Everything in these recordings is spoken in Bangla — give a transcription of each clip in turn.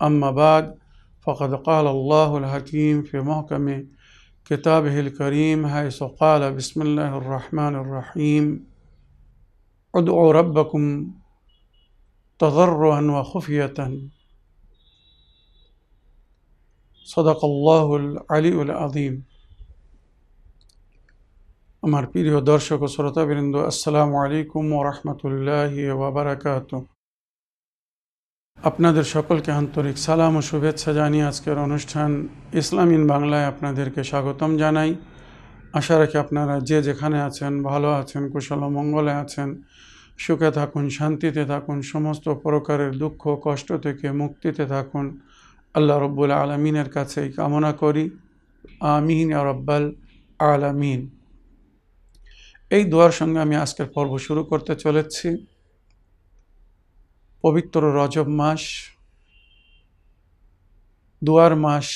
أما بعد فقد قال الله الحكيم في محكم كتابه الكريم حيث قال بسم الله الرحمن الرحيم ادعوا ربكم تضرعا وخفية صدق الله العلي العظيم আমার প্রিয় দর্শক ও শ্রোতাবৃন্দ আসসালামু আলাইকুম ও রহমতুল্লাহ ওবরাকাত আপনাদের সকলকে আন্তরিক সালাম ও শুভেচ্ছা জানিয়ে আজকের অনুষ্ঠান ইসলামিন বাংলায় আপনাদেরকে স্বাগতম জানাই। আশা রাখি আপনারা যে যেখানে আছেন, ভালো আছেন, কুশল মঙ্গলে আছেন, সুখে থাকুন, শান্তিতে থাকুন, সমস্ত প্রকারের দুঃখ, কষ্ট থেকে মুক্তিতে থাকুন। আল্লাহ রব্বুল আলমিনের কাছেই কামনা করি। আমিন রব্বাল আলামিন। এই দোয়ার সঙ্গে আমি আজকের পর্ব শুরু করতে চলেছি। পবিত্র রজব মাস, দুয়ার মাস,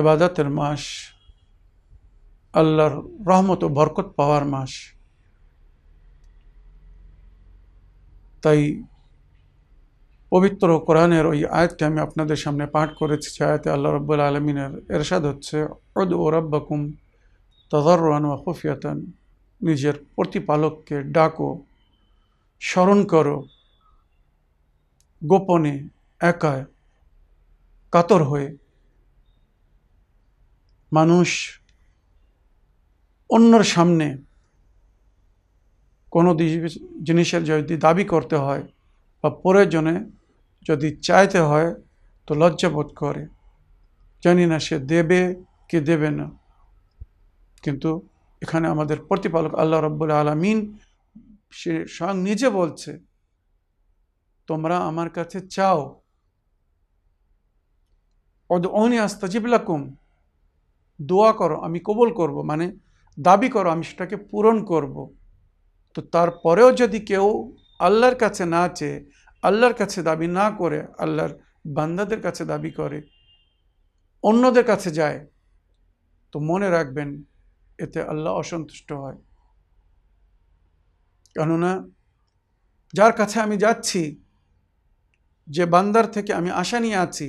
এবাদতের মাস, আল্লাহর রহমত ও বরকত পাওয়ার মাস। তাই পবিত্র কোরআনের ওই আয়াতটি আমি আপনাদের সামনে পাঠ করেছি, যে আয়াতে আল্লাহ রব্বুল আলমিনের এরশাদ হচ্ছে ওদ ও রব্বাকুম তদরান ওয়া খুফিয়াতান নিজের প্রতিপালককে ডাকো, স্মরণ করো গোপনে একা কাতর হয়ে মানুষ অন্যর সামনে কোনো জিনিসের যদি দাবি করতে হয় বা প্রয়োজনে যদি চাইতে হয় তো লজ্জাবোধ করে। জানি না সে দেবে কি দেবে না। কিন্তু এখানে আমাদের প্রতিপালক আল্লাহ রব্বুল আলমিন সে স্বয়ং নিজে বলছে তোমরা আমার কাছে চাও। অনি আস্তাজিবলাকুম দোয়া করো, আমি কবল করব মানে দাবি করো, আমি সেটাকে পূরণ করব। তো তারপরেও যদি কেউ আল্লাহর কাছে না চেয়ে, আল্লাহর কাছে দাবি না করে, আল্লাহর বান্দাদের কাছে দাবি করে, অন্যদের কাছে যায়, তো মনে রাখবেন, এতে আল্লাহ অসন্তুষ্ট হয়। কেননা, যার কাছে আমি যাচ্ছি যে বান্দার থেকে আমি আশা নিয়ে আছি,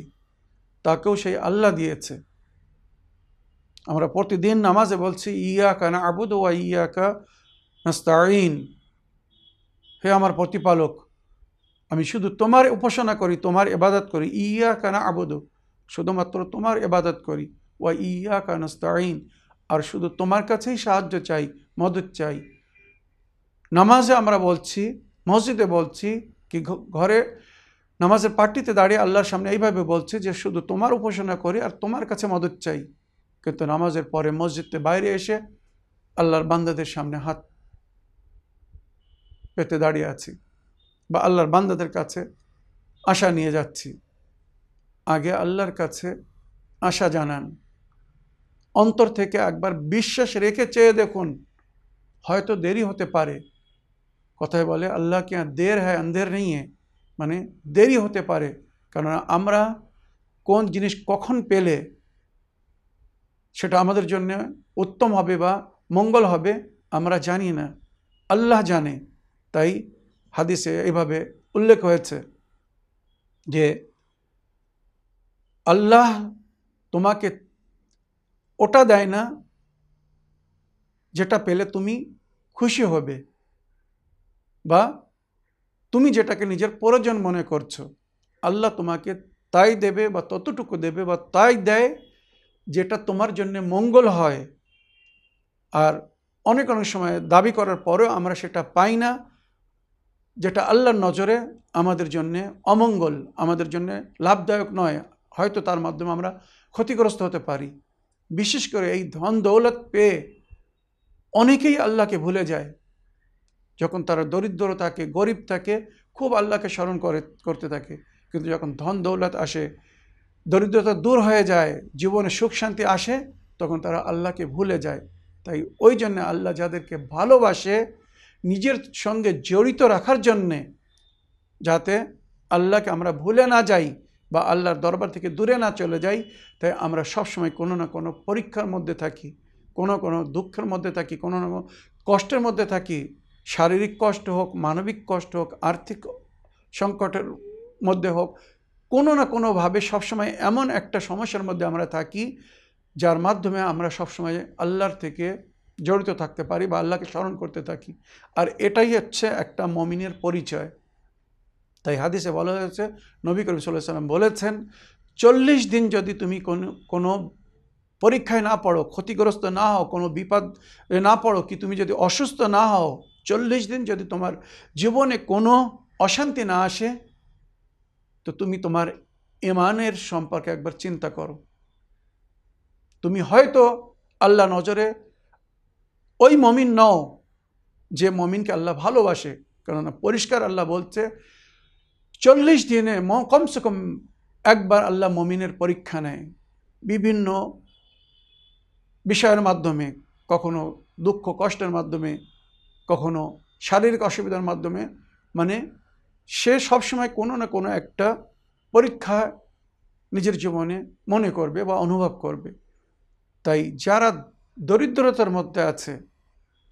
তাকেও সেই আল্লাহ দিয়েছে। আমরা প্রতিদিন নামাজে বলছি ইয়া কানা আবুদ ওয়া ইয়া কা নাস্তাইন হে আমার প্রতিপালক, আমি শুধু তোমার উপাসনা করি, তোমার এবাদত করি। ইয়া কানা আবুদ শুধুমাত্র তোমার এবাদত করি। ওয়া ইয়া কা নাস্তাইন আর শুধু তোমার কাছেই সাহায্য চাই, মদত চাই। নামাজে আমরা বলছি, মসজিদে বলছি, কি ঘরে নামাজের পার্টিতে দাঁড়িয়ে আল্লাহর সামনে এইভাবে বলছে যে শুধু তোমার উপাসনা করি আর তোমার কাছে মদত চাই। কিন্তু নামাজের পরে মসজিদে বাইরে এসে আল্লাহর বান্দাদের সামনে হাত পেতে দাঁড়িয়ে আছি বা আল্লাহর বান্দাদের কাছে আশা নিয়ে যাচ্ছি। আগে আল্লাহর কাছে আশা জানান। অন্তর থেকে একবার বিশ্বাস রেখে চেয়ে দেখুন। হয়তো দেরি হতে পারে। কথায় বলে, আল্লাহ কে দের হ্যাঁ আন্ধের নেই মানে দেরি হতে পারে। কেননা আমরা কোন জিনিস কখন পেলে সেটা আমাদের জন্য উত্তম হবে বা মঙ্গল হবে আমরা জানি না। আল্লাহ জানে। তাই হাদিসে এইভাবে উল্লেখ হয়েছে যে আল্লাহ তোমাকে ওটা দেয় না যেটা পেলে তুমি খুশি হবে বা তুমি যেটাকে নিজের প্রয়োজন মনে করছ, আল্লাহ তোমাকে তাই দেবে বা ততটুকু দেবে বা তাই দেয় যেটা তোমার জন্য মঙ্গল হয়। আর অনেক অনেক সময় দাবি করার পরেও আমরা সেটা পাই না, যেটা আল্লাহর নজরে আমাদের জন্যে অমঙ্গল, আমাদের জন্য লাভদায়ক নয়, হয়তো তার মাধ্যমে আমরা ক্ষতিগ্রস্ত হতে পারি। বিশেষ করে এই ধন দৌলত পেয়ে অনেকেই আল্লাহকে ভুলে যায়। যখন তারা দরিদ্র থাকে, গরিব থাকে, খুব আল্লাহকে স্মরণ করে, করতে থাকে। কিন্তু যখন ধন দৌলত আসে, দরিদ্রতা দূর হয়ে যায়, জীবনে সুখ শান্তি আসে, তখন তারা আল্লাহকে ভুলে যায়। তাই ওই জন্য আল্লাহ যাদেরকে ভালোবাসে, নিজের সঙ্গে জড়িত রাখার জন্যে যাতে আল্লাহকে আমরা ভুলে না যাই বা আল্লাহর দরবার থেকে দূরে না চলে যাই, তাই আমরা সবসময় কোনো না কোনো পরীক্ষার মধ্যে থাকি, কোনো কোনো দুঃখের মধ্যে থাকি, কোনো না কোনো কষ্টের মধ্যে থাকি। শারীরিক কষ্ট হোক, মানবিক কষ্ট হোক, আর্থিক সংকটের মধ্যে হোক, কোনো না কোনোভাবে সবসময় এমন একটা সমস্যার মধ্যে আমরা থাকি, যার মাধ্যমে আমরা সবসময় আল্লাহর থেকে জড়িত থাকতে পারি বা আল্লাহকে স্মরণ করতে থাকি। আর এটাই হচ্ছে একটা মমিনের পরিচয়। তাই হাদিসে বলা হয়েছে, নবী করিম সাল্লাম বলেছেন, চল্লিশ দিন যদি তুমি কোনো কোনো পরীক্ষায় না পড়ো, ক্ষতিগ্রস্ত না হও, কোনো বিপদ না পড়ো, কি তুমি যদি অসুস্থ না হও চল্লিশ দিন যদি তোমার জীবনে কোনো অশান্তি না আসে, তো তুমি তোমার ইমানের সম্পর্কে একবার চিন্তা করো। তুমি হয়তো আল্লাহ নজরে ওই মমিন নও যে মমিনকে আল্লাহ ভালোবাসে, কেননা পরিষ্কার আল্লাহ বলছে, চল্লিশ দিনে কমসে কম একবার আল্লাহ মমিনের পরীক্ষা নেয়। বিভিন্ন বিষয়ের মাধ্যমে, কখনো দুঃখ, কষ্টের মাধ্যমে কখনো শারীরিক অসুবিধার মাধ্যমে মানে সে সবসময় কোনো না কোনো একটা পরীক্ষা নিজের জীবনে মনে করবে বা অনুভব করবে। তাই যারা দরিদ্রতার মধ্যে আছে,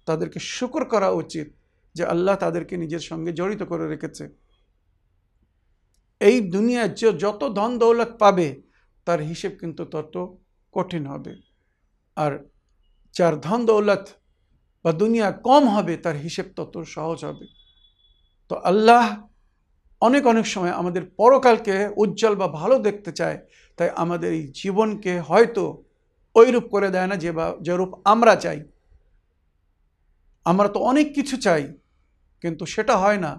তাদেরকে শুকর করা উচিত যে আল্লাহ তাদেরকে নিজের সঙ্গে জড়িত করে রেখেছে। এই দুনিয়ায় যে যত ধন দৌলত পাবে, তার হিসেব কিন্তু তত কঠিন হবে। আর যার ধন দৌলত বা দুনিয়া কম হবে, তার হিসেব তত সহজ হবে। তো আল্লাহ অনেক অনেক সময় আমাদের পরকালকে উজ্জ্বল বা ভালো দেখতে চায়, তাই আমাদের এই জীবনকে হয়তো ওইরূপ করে দেয় না যে বা যেরূপ আমরা চাই। আমরা তো অনেক কিছু চাই, কিন্তু সেটা হয় না।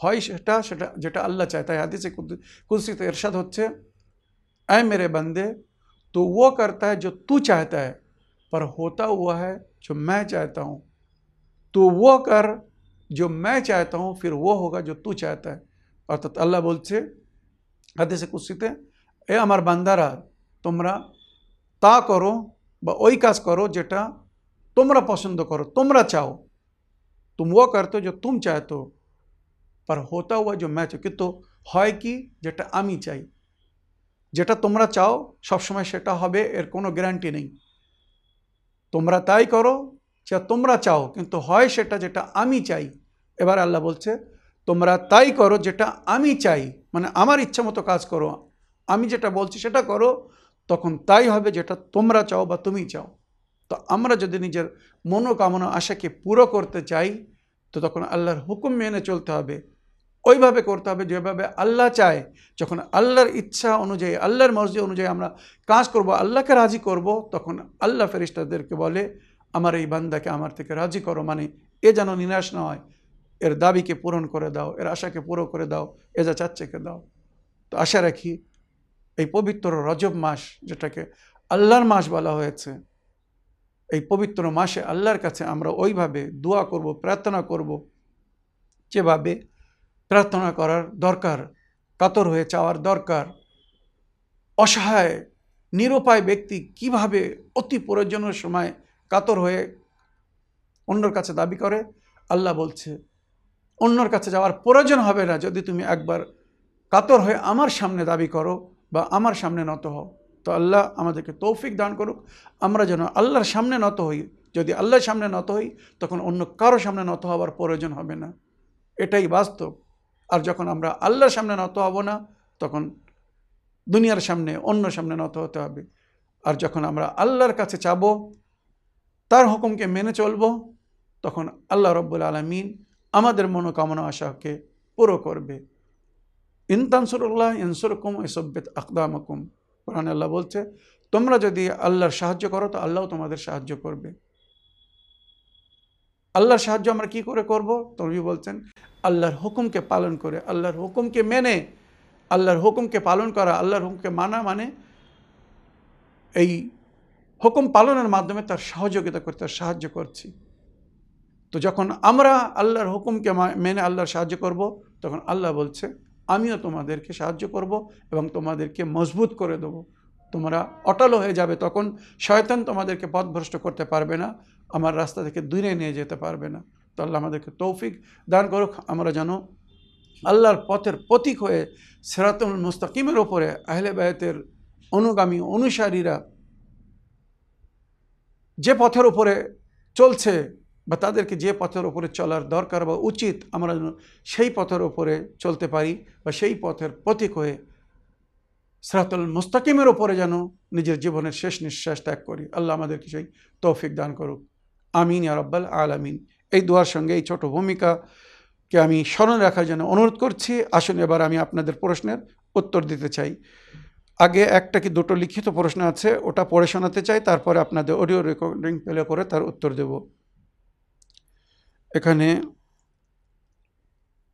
হয় সেটা সেটা, যেটা আল্লাহ চায়। তাই হাদিসে কুদসিতে এরশাদ হচ্ছে, আয় মেরে বান্দে তো ও করতে হয় যে তু চাহতা হয় पर होता हुआ है जो मैं चाहता हूँ तो वो कर जो मैं चाहता हूँ फिर वो होगा जो तू चाहता है অর্থাৎ আল্লাহ বলছে হাদিসে কুস্তিতে এ আমার বান্দারা তোমরা তা করো বা ওই কাজ করো যেটা তোমরা পছন্দ করো তোমরা চাও तुम वो करते हो जो तुम चाहते हो पर होता हुआ जो मैं চাই কিন্তু হয় কি যেটা আমি চাই যেটা তোমরা চাও সবসময় সেটা হবে এর কোনো গ্যারান্টি নেই তোমরা তাই করো যা তোমরা চাও, কিন্তু হয় সেটা যেটা আমি চাই। এবার আল্লাহ বলছে, তোমরা তাই করো যেটা আমি চাই মানে আমার ইচ্ছা মতো কাজ করো। আমি যেটা বলছি সেটা করো, তখন তাই হবে যেটা তোমরা চাও বা তুমি চাও। তো আমরা যদি নিজের মনোকামনা আশাকে পুরো করতে চাই, তো তখন আল্লাহর হুকুম মেনে চলতে হবে। ওইভাবে করতে হবে, যেভাবে আল্লাহ চায়। যখন আল্লাহর ইচ্ছা অনুযায়ী, আল্লাহর মর্জি অনুযায়ী আমরা কাজ করব, আল্লাহকে রাজি করব, তখন আল্লাহ ফেরিস্তাদেরকে বলে, আমার এই বান্দাকে আমার থেকে রাজি করো মানে এ যেন নিরাশ না হয়। এর দাবিকে পূরণ করে দাও, এর আশাকে পুরো করে দাও, এ যা চাচ্ছেকে দাও। তো আশা রাখি এই পবিত্র রজব মাস, যেটাকে আল্লাহর মাস বলা হয়েছে, এই পবিত্র মাসে আল্লাহর কাছে আমরা ওইভাবে দোয়া করব, প্রার্থনা করব, যেভাবে প্রার্থনা করার দরকার, কাতর হয়ে চাওয়ার দরকার। অসহায়, নিরুপায় ব্যক্তি কীভাবে অতি প্রয়োজনের সময় কাতর হয়ে অন্যর কাছে দাবি করে? আল্লাহ বলছে, অন্যর কাছে যাওয়ার প্রয়োজন হবে না যদি তুমি একবার কাতর হয়ে আমার সামনে দাবি করো বা আমার সামনে নত হও। তো আল্লাহ আমাদেরকে তৌফিক দান করুক। আমরা যেন আল্লাহর সামনে নত হই। যদি আল্লাহর সামনে নত হই, তখন অন্য কারও সামনে নত হওয়ার প্রয়োজন হবে না। এটাই বাস্তব। আর যখন আমরা আল্লাহর সামনে নত হব না, তখন দুনিয়ার সামনে অন্য সামনে নত হতে হবে। আর যখন আমরা আল্লাহর কাছে চাব, তার হুকুমকে মেনে চলব, তখন আল্লাহ রব্বুল আলমিন আমাদের মনোকামনা আশাকে পুরো করবে। ইনতানসুরুল্লাহ ইনসুরকুম ইসব্বেত আকদামকুম। কোরআন আল্লাহ বলছে, তোমরা যদি আল্লাহর সাহায্য করো, তো আল্লাহ তোমাদের সাহায্য করবে। আল্লাহর সাহায্য আমরা কি করে করব? তরবি বলছেন, আল্লাহর হুকুমকে পালন করে, আল্লাহর হুকুমকে মেনে, আল্লাহর হুকুমকে পালন করা, আল্লাহর হুকুমকে মানা মানে এই হুকুম পালনের মাধ্যমে তার সহযোগিতা করতে, তার সাহায্য করছি। তো যখন আমরা আল্লাহর হুকুমকে মেনে আল্লাহর সাহায্য করব, তখন আল্লাহ বলছে, আমিও তোমাদেরকে সাহায্য করব এবং তোমাদেরকে মজবুত করে দেবো। তোমরা অটল হয়ে যাবে তখন, শয়তান তোমাদেরকে পথভ্রষ্ট করতে পারবে না। আমার রাস্তা থেকে দূরে নিয়ে যেতে পারবে না। তো আল্লাহ আমাদেরকে তৌফিক দান করুক। আমরা যেন আল্লাহর পথের প্রতীক হয়ে সেরাতুল মুস্তাকিমের ওপরে আহলে বায়তের অনুগামী অনুসারীরা যে পথের উপরে চলছে বা তাদেরকে যে পথের ওপরে চলার দরকার বা উচিত, আমরা যেন সেই পথের ওপরে চলতে পারি বা সেই পথের প্রতীক হয়ে সরাতুল মুস্তাকিমের ওপরে যেন নিজের জীবনের শেষ নিঃশ্বাস ত্যাগ করি। আল্লাহ আমাদেরকে সেই তৌফিক দান করুক। আমিন ইয়ারব্বাল আলামিন। এই দোয়ার সঙ্গে এই ছোট ভূমিকাকে আমি স্মরণ রাখার জন্য অনুরোধ করছি। আসুন এবার আমি আপনাদের প্রশ্নের উত্তর দিতে চাই। আগে একটা কি দুটো লিখিত প্রশ্ন আছে, ওটা পড়ে শোনাতে চাই, তারপরে আপনাদের অডিও রেকর্ডিং প্লে করে তার উত্তর দেব। এখানে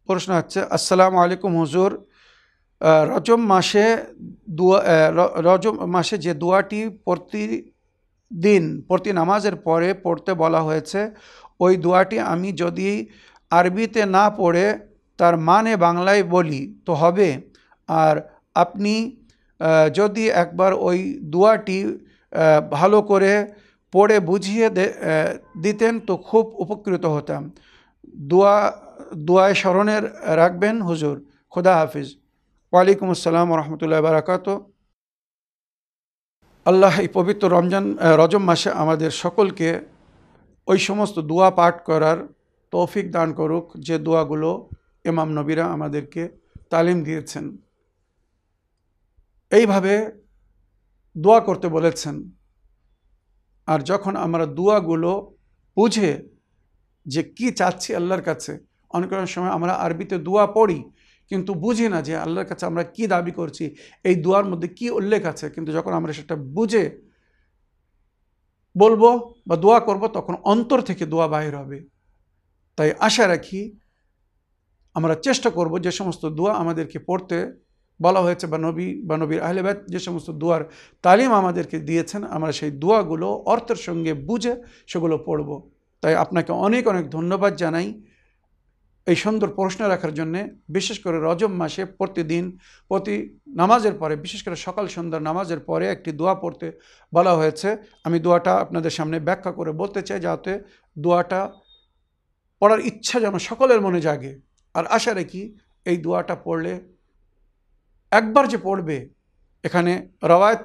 প্রশ্ন হচ্ছে আসসালামু আলাইকুম হুজুর। রজম মাসে দুয়া রজম মাসে যে দোয়াটি প্রতিদিন প্রতি নামাজের পরে পড়তে বলা হয়েছে, ওই দোয়াটি আমি যদি আরবিতে না পড়ে, তার মানে বাংলায় বলি, তো হবে। আর আপনি যদি একবার ওই দোয়াটি ভালো করে পড়ে বুঝিয়ে দিতেন, তো খুব উপকৃত হতাম। দোয়া, দোয়ায় স্মরণের রাখবেন হুজুর। খোদা হাফিজ। ওয়ালাইকুম আসসালাম রহমতুল্লাহ বারাকাত আল্লাহ এই পবিত্র রমজান রজম মাসে আমাদের সকলকে ওই সমস্ত দোয়া পাঠ করার তৌফিক দান করুক, যে দোয়াগুলো ইমাম নবীরা আমাদেরকে তালিম দিয়েছেন। এইভাবে দোয়া করতে বলেছেন। আর যখন আমরা দোয়াগুলো বুঝে যে কি চাচ্ছি আল্লাহর কাছে অনেক অনেক সময় আমরা আরবিতে দোয়া পড়ি কিন্তু বুঝি না যে আল্লাহর কাছে আমরা কি দাবি করছি, এই দোয়ার মধ্যে কি উল্লেখ আছে। কিন্তু যখন আমরা সেটা বুঝে বলব বা দোয়া করব, তখন অন্তর থেকে দোয়া বাহির হবে। তাই আশা রাখি আমরা চেষ্টা করব যে সমস্ত দোয়া আমাদেরকে পড়তে। বলা হয়েছে, বা নবী, বা নবীর আহলেবাদ যে সমস্ত দোয়ার তালিম আমাদেরকে দিয়েছেন, আমরা সেই দোয়াগুলো অর্থের সঙ্গে বুঝে সেগুলো পড়ব। তাই আপনাকে অনেক অনেক ধন্যবাদ জানাই। এই সুন্দর প্রশ্ন রাখার জন্যে, বিশেষ করে রজম মাসে প্রতিদিন, প্রতি নামাজের পরে, বিশেষ করে সকাল সন্ধ্যার নামাজের পরে একটি দোয়া পড়তে বলা হয়েছে। আমি দোয়াটা আপনাদের সামনে ব্যাখ্যা করে বলতে চাই যাতে দোয়াটা পড়ার ইচ্ছা যেন সকলের মনে জাগে। আর আশা রাখি এই দোয়াটা পড়লে একবার যে পড়বে, এখানে রওয়ায়ত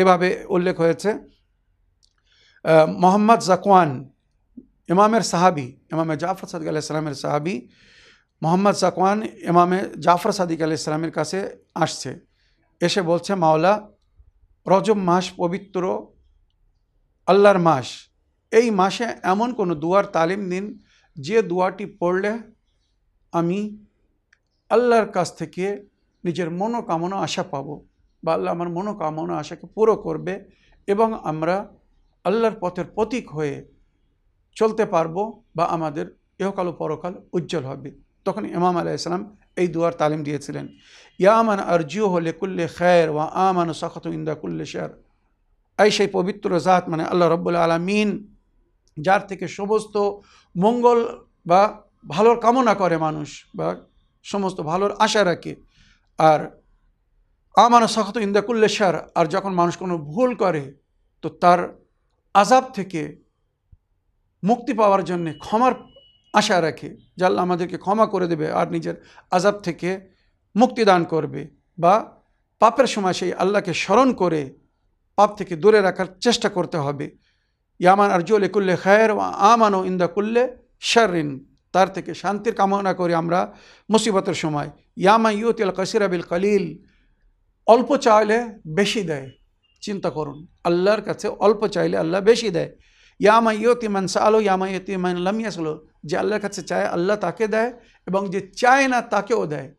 এভাবে উল্লেখ হয়েছে মোহাম্মদ জাকওয়ান ইমামের সাহাবি, ইমামে জাফর সাদিক আলাইসালামের সাহাবি মোহাম্মদ জাকওয়ান ইমামে জাফর সাদিক আলাইসালামের কাছে আসছে। এসে বলছে, মাওলা, রজব মাস পবিত্র আল্লাহর মাস। এই মাসে এমন কোনো দুয়ার তালিম দিন, যে দুয়াটি পড়লে আমি আল্লাহর কাছ থেকে নিজের মনোকামনা আশা পাব বা আল্লাহ আমার মনোকামনা আশাকে পুরো করবে এবং আমরা আল্লাহর পথের প্রতীক হয়ে চলতে পারব বা আমাদের ইহকাল ও পরকাল উজ্জ্বল হবে। তখন ইমাম আলাইসালাম এই দুয়ার তালিম দিয়েছিলেন। ইয়ামান আরজিও হলে কুল্লে খ্যার ওয়া আমান সখত ইন্দা কুল্লে শের। এই সেই পবিত্র জাত মানে আল্লাহ রব্বুল আলমিন, যার থেকে সমস্ত মঙ্গল বা ভালোর কামনা করে মানুষ বা সমস্ত ভালোর আশা রাখে। আর আমানা সখত ইন্দাকুল্লে সার আর যখন মানুষ কোনো ভুল করে, তো তার আজাব থেকে মুক্তি পাওয়ার জন্যে ক্ষমার আশা রাখে আল্লাহ আমাদেরকে ক্ষমা করে দেবে আর নিজের আজাব থেকে মুক্তি দান করবে বা পাপের সময় সেই আল্লাহকে স্মরণ করে পাপ থেকে দূরে রাখার চেষ্টা করতে হবে। ইয়ামান আরজুল কুল্লে খায়ের আমানো ইন্দা কুল্লে শারিন তার থেকে শান্তির কামনা করি আমরা মুসিবতের সময়। ইয়ামা ইউতিল কসিরাবিল কালিল। অল্প চাইলে বেশি দেয়, চিন্তা করুন। আল্লাহর কাছে অল্প চাইলে আল্লাহ বেশি দেয়। ইয়ামা ইয়তি মান সালো ইয়ামা ইয়তি মান লামিয়াসলো যে আল্লাহর কাছে চায়, আল্লাহ তাকে দেয় এবং যে চায় না তাকেও দেয়।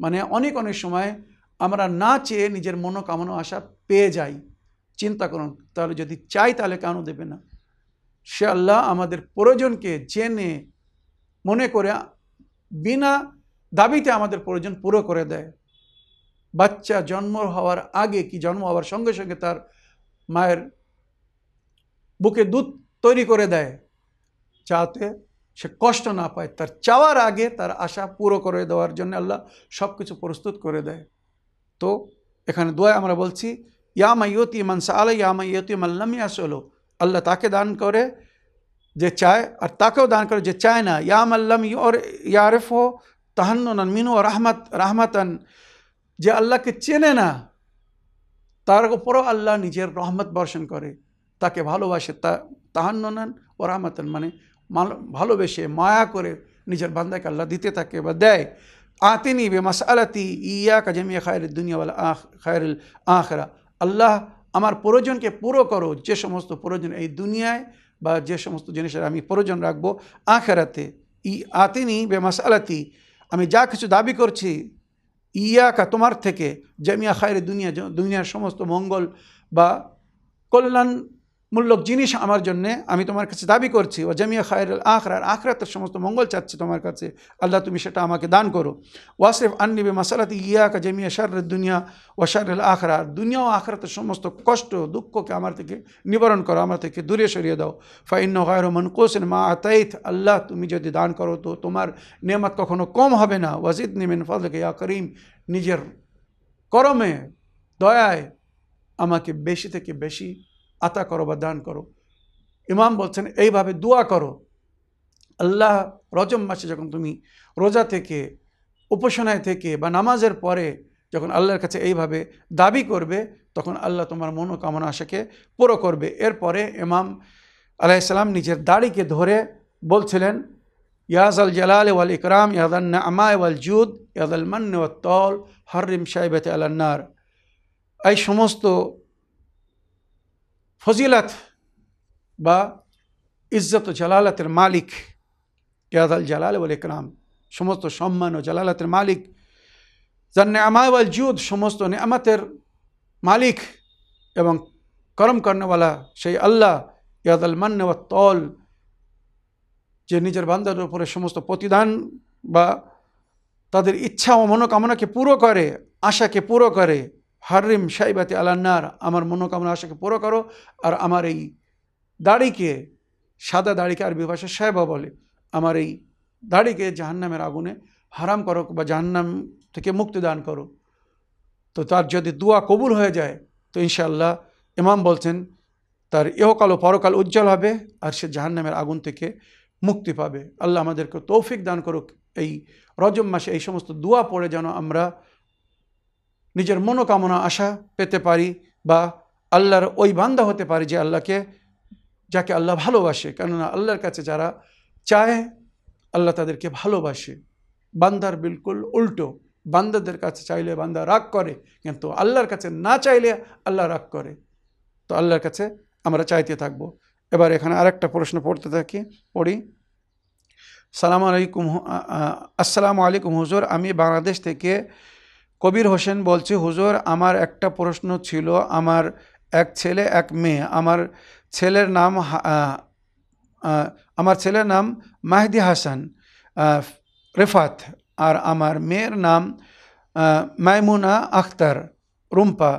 মানে অনেক অনেক সময় আমরা না চেয়ে নিজের মনোকামনা আশা পেয়ে যাই। চিন্তা করুন, তাহলে যদি চাই তাহলে কেন দেবে না? সে আল্লাহ আমাদের প্রয়োজনকে জেনে, মনে করে, বিনা দাবিতে আমাদের প্রয়োজন পুরো করে দেয়। বাচ্চা জন্ম হওয়ার আগে কি জন্ম হওয়ার সঙ্গে সঙ্গে তার মায়ের বুকে দুধ তৈরি করে দেয় যাতে সে কষ্ট না পায়। তার চাওয়ার আগে তার আশা পুরো করে দেওয়ার জন্য আল্লাহ সব কিছু প্রস্তুত করে দেয়। তো এখানে দোয়া আমরা বলছি, ইয়া মাইয়তি মানসা আলা ইয়া মাইয়তি মাল্লাম ইয়াসলো আল্লাহ তাকে দান করে যে চায়, আর তাকেও দান করে যে চায় না ইয়াম আল্লাম ইয়র ইয়ারেফ হো তাহান্নান মিনু ও রাহমাত, রাহমাতান। যে আল্লাহকে চেনে না, তার উপরও আল্লাহ নিজের রহমত বর্ষণ করে। তাকে ভালোবাসে, তা তাহান্নান ও রাহমাতান মানে ভালোবেসে, মায়া করে নিজের বান্দাকে আল্লাহ দিতে থাকে বা দেয়। আতিনি বে মাসালাতি ইয়া কাজামিয়া খায়ের দুনিয়াওয়ালা আহ খায়ের আখরা। আল্লাহ আমার প্রয়োজনকে পুরো করো, যে সমস্ত প্রয়োজন এই দুনিয়ায় বা যে সমস্ত জিনিসের আমি প্রয়োজন রাখব আখেরাতে। ই, আতিনি বে মাসালাতি আমি যা কিছু দাবি করছি, ইয়াকা তোমার থেকে, জামিয়া খায়ের দুনিয়া, দুনিয়ার সমস্ত মঙ্গল বা কল্যাণমূলক জিনিস আমার জন্যে আমি তোমার কাছে দাবি করছি। ও জামিয়া খায়ের আখরার আখরাতের সমস্ত মঙ্গল চাচ্ছি তোমার কাছে। আল্লাহ তুমি সেটা আমাকে দান করো। ওয়াসিফ আন্নিবে মাসালাতি ইয়াকা জামিয়া শারের দুনিয়া ও শারের আখরা। আর দুনিয়া ও আখরাতের সমস্ত কষ্ট, দুঃখকে আমার থেকে নিবারণ করো, আমার থেকে দূরে সরিয়ে দাও। ফাইন্য গায়র মনকোসেন মা আতাইত। আল্লাহ তুমি যদি দান করো তো তোমার নেয়ামত কখনো কম হবে না। ওয়াজিদ নিমেন ফজলকে ইয়া করিম। নিজের করমে, দয়ায় আমাকে বেশি থেকে বেশি আতা করো বা দান করো। ইমাম বলছেন, এইভাবে দোয়া করো। আল্লাহ রজম মাসে যখন তুমি রোজা থেকে, উপাসনায় থেকে বা নামাজের পরে যখন আল্লাহর কাছে এইভাবে দাবি করবে, তখন আল্লাহ তোমার মনোকামনা আশাকে পুরো করবে। এরপরে ইমাম আলাইসাল্লাম নিজের দাড়িকে ধরে বলছিলেন ইয়াজ আল জালাল ওয়াল ইকরাম ইয়াদান আমায় ওয়াল জুদ ইয়াদ আল মান ওয়াল তল হরিম সাহেবতে আল্লান্নার এই সমস্ত ফজিলত বা ইজ্জত ও জালালাতের মালিক ইয়াদ আল জালাল ওয়াল ইকরাম, সমস্ত সম্মান ও জালালাতের মালিক, যার নেমায় ওয়াল জুদ সমস্ত নেয়ামাতের মালিক এবং করম কর্ণওয়ালা সেই আল্লাহ ইয়াদ আল মান ওয়াল তল যে নিজের বান্দার উপরে সমস্ত প্রতিদান বা তাদের ইচ্ছা ও মনোকামনাকে পুরো করে, আশাকে পুরো করে হারিম সাইবাতি আলান্নার আমার মনোকামনা আশাকে পুরো করো, আর আমার এই দাড়িকে, সাদা দাড়িকে আরবি ভাষায় সাহেবা বলে, আমার এই দাড়িকে জাহান্নামের আগুনে হারাম করো বা জাহান্নাম থেকে মুক্তি দান করো। তো তার যদি দোয়া কবুল হয়ে যায়, তো ইনশাআল্লাহ ইমাম বলছেন, তার ইহকাল ও পরকাল উজ্জ্বল হবে, আর সে জাহান্নামের আগুন থেকে মুক্তি পাবে। আল্লাহ আমাদেরকে তৌফিক দান করুক। এই রজম মাসে এই সমস্ত দোয়া পড়ে যেন আমরা নিজের মনোকামনা, আশা পেতে পারি বা আল্লাহর ওই বান্দা হতে পারি যে আল্লাহকে, যাকে আল্লাহ ভালোবাসে। কেননা আল্লাহর কাছে যারা চায়, আল্লাহ তাদেরকে ভালোবাসে। বান্দার বিলকুল উল্টো। বান্দাদের কাছে চাইলে বান্দা রাগ করে, কিন্তু আল্লাহর কাছে না চাইলে আল্লাহ রাগ করে। তো আল্লাহর কাছে আমরা চাইতে থাকব। এবার এখানে আরেকটা প্রশ্ন পড়তে থাকি, পড়ি। সালাম আলাইকুম আসসালামু আলাইকুম হুজুর, আমি বাংলাদেশ থেকে কবির হোসেন বলছি, হুজুর, আমার একটা প্রশ্ন ছিল, আমার এক ছেলে, এক মেয়ে, আমার ছেলের নাম আমার ছেলের নাম মাহদি হাসান রেফাত, আর আমার মেয়ের নাম মাইমুনা আখতার, রুম্পা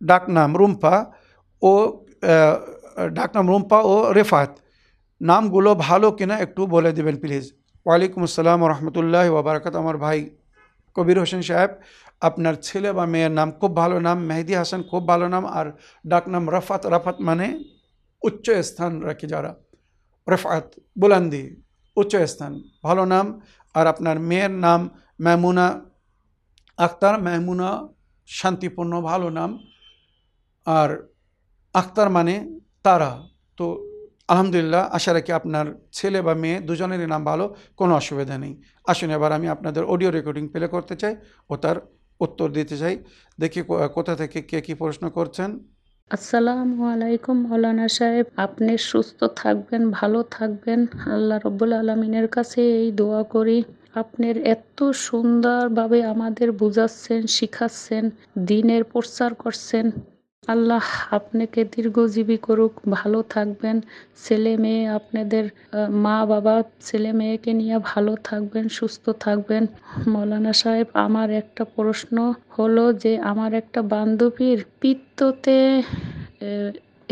ডাকনাম রুম্পা ও ডাকনাম রুম্পা ও রেফাত, নামগুলো ভালো কিনা একটু বলে দেবেন, প্লিজ। ওয়ালাইকুম আসসালাম রহমতুল্লাহ ওবরাকাত আমার ভাই কবির হোসেন সাহেব, আপনার ছেলে বা মেয়ের নাম খুব ভালো নাম, মেহেদি হাসান খুব ভালো নাম, আর ডাকনাম রফাত রফাত মানে উচ্চ স্থান রাখে যারা। রফাত বুলান্দি, উচ্চ স্থান, ভালো নাম। আর আপনার মেয়ের নাম মেমুনা আক্তার মেহমুনা শান্তিপূর্ণ, ভালো নাম। আর আক্তার মানে তারা। তো আলহামদুলিল্লাহ, আশা রাখি আপনার ছেলে বা মেয়ে দুজনেরই নাম ভালো, কোনো অসুবিধা নেই। আসুন এবার আমি আপনাদের অডিও রেকর্ডিং প্লে করতে চাই ও তার উত্তর দিতে চাই। দেখি কোথা থেকে কে কী প্রশ্ন করছেন। আসসালামু আলাইকুম মৌলানা সাহেব, আপনি সুস্থ থাকবেন, ভালো থাকবেন। আল্লাহ রব্বুল আলমিনের কাছে এই দোয়া করি। আপনার এত সুন্দরভাবে আমাদের বুঝাচ্ছেন, শিখাচ্ছেন, দিনের প্রচার করছেন। আল্লাহ আপনাকে দীর্ঘজীবী করুক, ভালো থাকবেন। ছেলে মেয়ে আপনাদের মা বাবা, ছেলে মেয়েকে নিয়ে ভালো থাকবেন, সুস্থ থাকবেন। মৌলানা সাহেব, আমার একটা প্রশ্ন হলো যে, আমার একটা বান্ধবীর পিত্ততে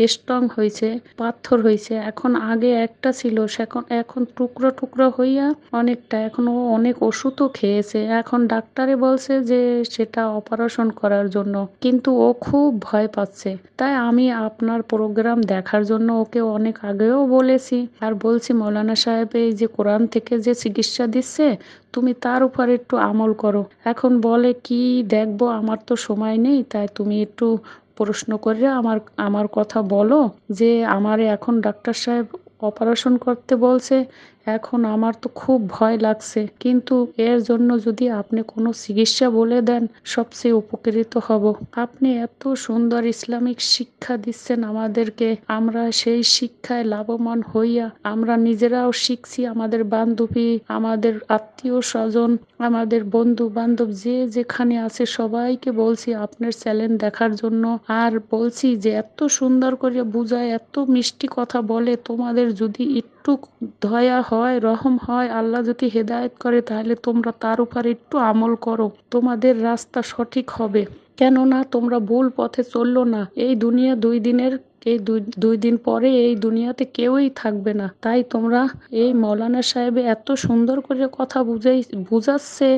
স্ট্রং হয়েছে, পাথর হয়েছে। এখন আগে একটা ছিল, সেখন এখন টুকরো টুকরো হইয়া অনেকটা। এখন ও অনেক ওষুধও খেয়েছে। এখন ডাক্তারে বলছে যে সেটা অপারেশন করার জন্য। কিন্তু ও খুব ভয় পাচ্ছে। তাই আমি আপনার প্রোগ্রাম দেখার জন্য ওকে অনেক আগেও বলেছি। আর বলছি, মৌলানা সাহেব, এই যে কোরআন থেকে যে চিকিৎসা দিচ্ছে, তুমি তার উপর একটু আমল করো। এখন বলে, কি দেখব? আমার তো সময় নেই। তাই তুমি একটু প্রশ্ন করে আমার আমার কথা বলো যে আমার এখন ডাক্তার সাহেব অপারেশন করতে বলছে এখন আমার তো খুব ভয় লাগছে। কিন্তু এর জন্য যদি আপনি কোনো চিকিৎসা বলে দেন, সবচেয়ে উপকৃত হব। আপনি এত সুন্দর ইসলামিক শিক্ষা দিচ্ছেন আমাদেরকে। আমরা সেই শিক্ষায় লাভবান হইয়া, আমরা নিজেরাও শিখছি আমাদের বান্ধবী, আমাদের আত্মীয় স্বজন, আমাদের বন্ধু বান্ধব যে যেখানে আছে সবাইকে বলছি, আপনার চ্যানেল দেখার জন্য। আর বলছি যে, এত সুন্দর করে বুঝায়, এত মিষ্টি কথা বলে, তোমাদের যদি একটু দয়া হয়, রহম হয়, আল্লাহ যদি হেদায়ত করে, তাহলে তোমরা তার উপর একটু আমল করো। তোমাদের রাস্তা সঠিক হবে। কেননা তোমরা ভুল পথে চলল না। এই দুনিয়া দুই দিনের এই দুই দিন পরে এই দুনিয়াতে কেউই থাকবে না। তাই তোমরা এই মৌলানা সাহেব এত সুন্দর করে কথা বুঝাই, বুঝাচ্ছে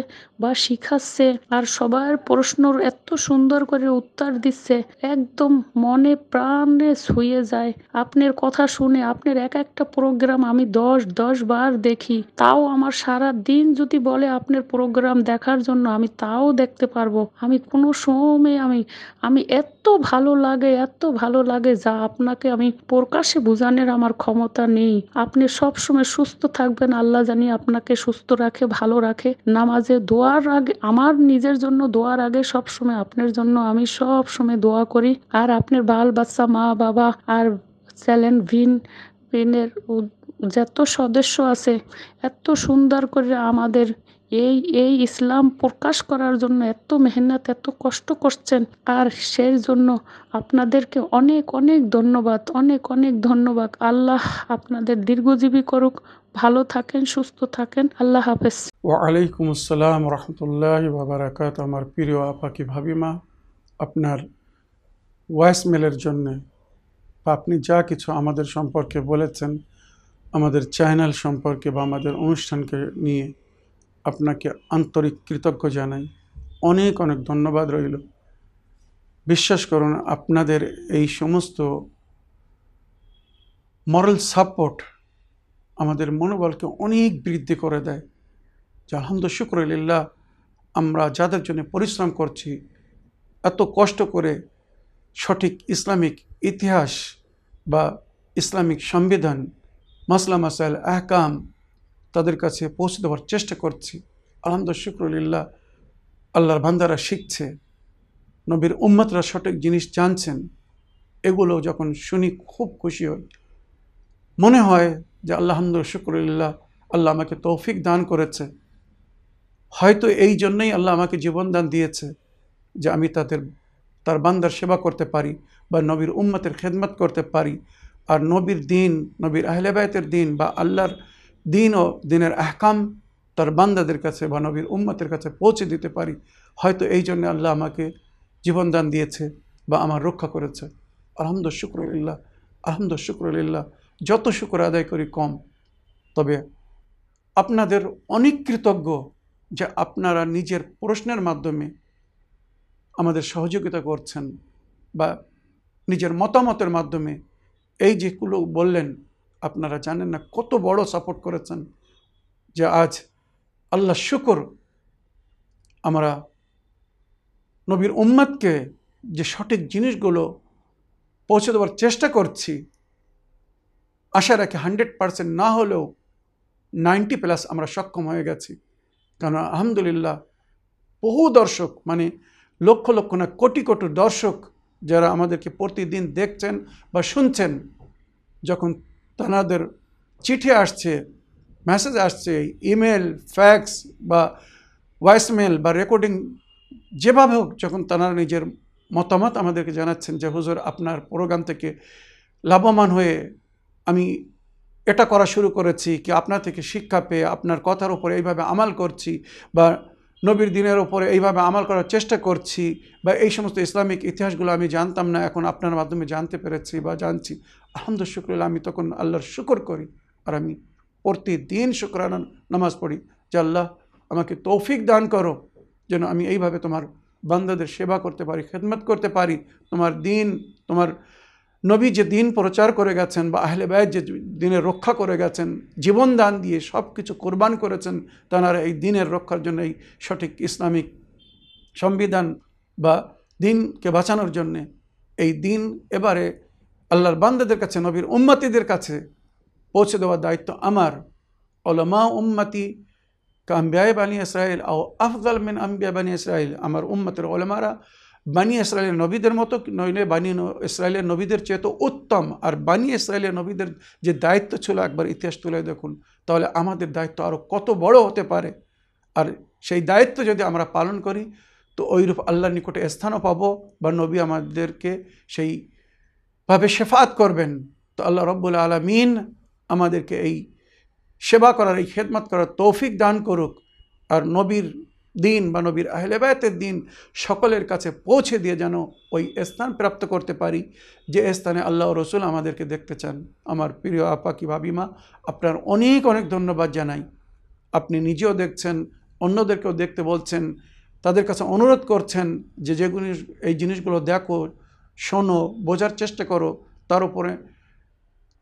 বা শিখাচ্ছে আর সবার প্রশ্নর এত সুন্দর করে উত্তর দিচ্ছে, একদম মনে প্রাণে ছুঁয়ে যায়। আপনার কথা শুনে আপনার এক একটা প্রোগ্রাম আমি দশ দশ বার দেখি। তাও আমার সারা দিন যদি বলে আপনার প্রোগ্রাম দেখার জন্য আমি তাও দেখতে পারব। আমি কোনো সময় আমি আমি এত ভালো লাগে, এত ভালো লাগে যা আপনাকে আমি প্রকাশে বোঝানোর আমার ক্ষমতা নেই। আপনি সব সময় সুস্থ থাকবেন, আল্লাহ জানি আপনাকে সুস্থ রাখে, ভালো রাখে। নামাজে দোয়ার আগে, আমার নিজের জন্য দোয়ার আগে সব সময় আপনার জন্য আমি সব সময় দোয়া করি। আর আপনার বাল বাচ্চা, মা, বাবা আর চ্যালেন ভিন, ভিনের যত সদস্য আছে, এত সুন্দর করে আমাদের এই এই ইসলাম প্রকাশ করার জন্য এত মেহনত, এত কষ্ট করছেন আর সেই জন্য আপনাদেরকে অনেক অনেক ধন্যবাদ, অনেক অনেক ধন্যবাদ। আল্লাহ আপনাদের দীর্ঘজীবী করুক, ভালো থাকেন, সুস্থ থাকেন। আল্লাহ হাফেজ। ওয়ালাইকুম আসসালাম রহমতুল্লাহ বাবারাকাত আমার প্রিয় আপাকি ভাবিমা আপনার ভয়েস মেলের জন্যে বা আপনি যা কিছু আমাদের সম্পর্কে বলেছেন, আমাদের চ্যানেল সম্পর্কে বা আমাদের অনুষ্ঠানকে নিয়ে আপনাকে আন্তরিক কৃতজ্ঞ জানাই। অনেক অনেক ধন্যবাদ রইল। বিশ্বাস করুন, আপনাদের এই সমস্ত মরাল সাপোর্ট আমাদের মনোবলকে অনেক বৃদ্ধি করে দেয়। যে আলহামদ শুক্রলিল্লাহ, আমরা যাদের জন্য পরিশ্রম করছি, এত কষ্ট করে সঠিক ইসলামিক ইতিহাস বা ইসলামিক সংবিধান, মাসলা, মাসাইল, আহকাম তাদের কাছে পৌঁছে দেওয়ার চেষ্টা করছি। আলহামদ শুক্রলিল্লাহ, আল্লাহর বান্দারা শিখছে, নবীর উম্মতরা সঠিক জিনিস জানছেন। এগুলো যখন শুনি খুব খুশি হই। মনে হয় যে আল্লাহ শুক্রলিল্লাহ, আল্লাহ আমাকে তৌফিক দান করেছে। হয়তো এই জন্যই আল্লাহ আমাকে জীবন দান দিয়েছে যে আমি তাদের, তার বান্দার সেবা করতে পারি বা নবীর উম্মতের খেদমত করতে পারি। আর নবীর দিন, নবীর আহলেবায়তের দিন বা আল্লাহর দিন ও দিনের আহকাম তার বান্দাদের কাছে বা নবীর উম্মতের কাছে পৌঁছে দিতে পারি। হয়তো এই জন্য আল্লাহ আমাকে জীবন দান দিয়েছে বা আমার রক্ষা করেছে। আলহামদ শুক্রলিল্লাহ আলহামদ শুক্রলিল্লাহ। যত শুক্র আদায় করি কম। তবে আপনাদের অনেক কৃতজ্ঞ যে আপনারা নিজের প্রশ্নের মাধ্যমে আমাদের সহযোগিতা করছেন বা নিজের মতামতের মাধ্যমে এই যেগুলো বললেন আপনারা জানেন না কত বড় সাপোর্ট করেছেন যে আজ আল্লাহ শুকর আমরা নবীর উম্মাদকে যে সঠিক জিনিসগুলো পৌঁছে দেওয়ার চেষ্টা করছি, আশা রাখি হান্ড্রেড পারসেন্ট না হলেও নাইনটি প্লাস আমরা সক্ষম হয়ে গেছি। কারণ আলহামদুলিল্লাহ বহু দর্শক মানে লক্ষ লক্ষ না কোটি কোটি দর্শক যারা আমাদেরকে প্রতিদিন দেখছেন বা শুনছেন, যখন তানাদের চিঠি আসছে মেসেজ আসছে ইমেল ফ্যাক্স বা ভয়েসমেল বা রেকর্ডিং যেভাবে হোক, যখন তারা নিজের মতামত আমাদেরকে জানাচ্ছেন যে, হুজুর, আপনার প্রোগ্রাম থেকে লাভবান হয়ে আমি এটা করা শুরু করেছি, কি আপনার থেকে শিক্ষা পেয়ে আপনার কথার উপরে এইভাবে আমাল করছি বা নবীর দিনের ওপরে এইভাবে আমাল করার চেষ্টা করছি বা এই সমস্ত ইসলামিক ইতিহাসগুলো আমি জানতাম না, এখন আপনার মাধ্যমে জানতে পেরেছি বা জানছি। আলহামদুল শুক্রিল্লা আমি তখন আল্লাহর শুকর করি আর আমি প্রতিদিন শুক্রানা নামাজ পড়ি। যে আল্লাহ আমাকে তৌফিক দান করো, যেন আমি এইভাবে তোমার বান্দাদের সেবা করতে পারি, খেদমত করতে পারি, তোমার দিন, তোমার নবী যে দিন প্রচার করে গেছেন বা আহলে ব্যয় যে দিনের রক্ষা করে গেছেন, জীবন দান দিয়ে সব কিছু কোরবান করেছেন, তাঁরা এই দিনের রক্ষার জন্য এই সঠিক ইসলামিক সংবিধান বা দিনকে বাঁচানোর জন্যে এই দিন এবারে আল্লাহর বান্দাদের কাছে, নবীর উম্মাতিদের কাছে পৌঁছে দেওয়ার দায়িত্ব আমার। ওলামা উম্মতি কাম্বিয়ায় বানি ইসরায়েল আও আফজাল মিন আম্বিয়া বানি ইসরায়েল আমার উম্মতের ওলামারা বানি ইসরায়েলের নবীদের মতো নইলে বানি ইসরায়েলের নবীদের চেয়ে তো উত্তম। আর বানি ইসরায়েলের নবীদের যে দায়িত্ব ছিল, একবার ইতিহাস তুলে দেখুন, তাহলে আমাদের দায়িত্ব আরও কত বড় হতে পারে। আর সেই দায়িত্ব যদি আমরা পালন করি, তো ওইরূপ আল্লাহর নিকটে স্থানও পাবো বা নবী আমাদেরকে সেইভাবে শেফাত করবেন। তো আল্লাহ রব্বুল আলমিন আমাদেরকে এই সেবা করার, এই খেদমত করার তৌফিক দান করুক। আর নবীর দিন বা নবীর আহলেবায়তের দিন সকলের কাছে পৌঁছে দিয়ে যেন ওই স্থান প্রাপ্ত করতে পারি। যে স্থানে আল্লাহ রসুল আমাদেরকে দেখতে চান। আমার প্রিয় আপা কি ভাবিমা আপনার অনেক অনেক ধন্যবাদ জানাই। আপনি নিজেও দেখছেন, অন্যদেরকেও দেখতে বলছেন, তাদের কাছে অনুরোধ করছেন যে যেগুলি এই জিনিসগুলো দেখো, শোনো, বোঝার চেষ্টা করো, তার উপরে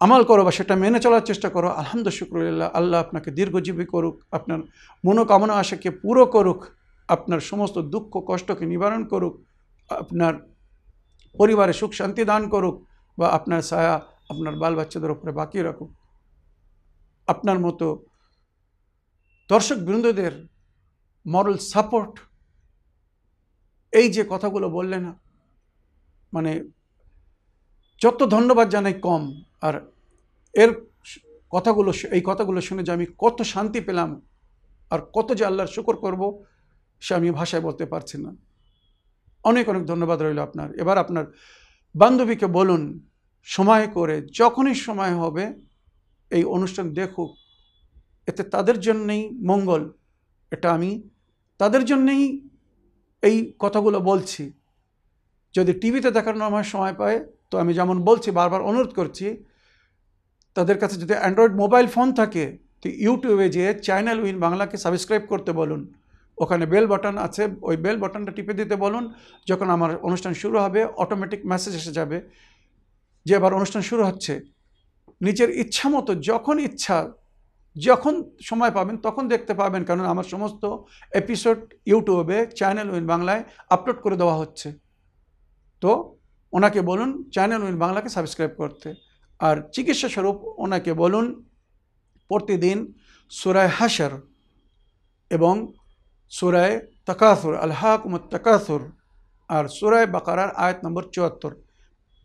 আমাল করো বা সেটা মেনে চলার চেষ্টা করো আলহামদুল শুক্রুল্লাহ আল্লাহ আপনাকে দীর্ঘজীবী করুক, আপনার মনোকামনা আশাকে পুরো করুক, আপনার সমস্ত দুঃখ কষ্টকে নিবারণ করুক, আপনার পরিবারে সুখ শান্তি দান করুক বা আপনার ছায়া আপনার বাল বাচ্চাদের উপরে বাকি রাখুক। আপনার মতো দর্শক বৃন্দদের মরাল সাপোর্ট এই যে কথাগুলো বললেন মানে যত ধন্যবাদ জানাই কম, আর এর কথাগুলো এই কথাগুলো শুনে যে আমি কত শান্তি পেলাম আর কত যে আল্লাহর শুকর করব, সে আমি ভাষায় বলতে পারছি না। অনেক অনেক ধন্যবাদ রইল আপনার। এবার আপনার বান্ধবীকে বলুন, সময় করে, যখনই সময় হবে, এই অনুষ্ঠান দেখুক। এতে তাদের জন্যেই মঙ্গল, এটা আমি তাদের জন্যেই এই কথাগুলো বলছি। যদি টিভিতে দেখানোর আমার সময় পায়, তো আমি যেমন বলছি, বারবার অনুরোধ করছি তাদের কাছে যদি অ্যান্ড্রয়েড মোবাইল ফোন থাকে, তো ইউটিউবে যেয়ে চ্যানেল উইন বাংলাকে সাবস্ক্রাইব করতে বলুন। ওখানে বেল বাটন আছে, ওই বেল বাটনটা টিপে দিতে বলুন। যখন আমার অনুষ্ঠান শুরু হবে অটোমেটিক মেসেজ এসে যাবে। যে এবার অনুষ্ঠান শুরু হচ্ছে, নিজের ইচ্ছা মতো, যখন ইচ্ছা, যখন সময় পাবেন, তখন দেখতে পাবেন। কারণ আমার সমস্ত এপিসোড ইউটিউবে চ্যানেল উইন বাংলায় আপলোড করে দেওয়া হচ্ছে। তো ওনাকে বলুন চ্যানেল উইন বাংলাকে সাবস্ক্রাইব করতে। আর চিকিৎসা স্বরূপ ওনাকে বলুন, প্রতিদিন সুরায় হাসার এবং সুরায় তাকাসুর আলহাকুমত তাকাসুর আর সুরায় বাকারার আয়াত নম্বর চুয়াত্তর।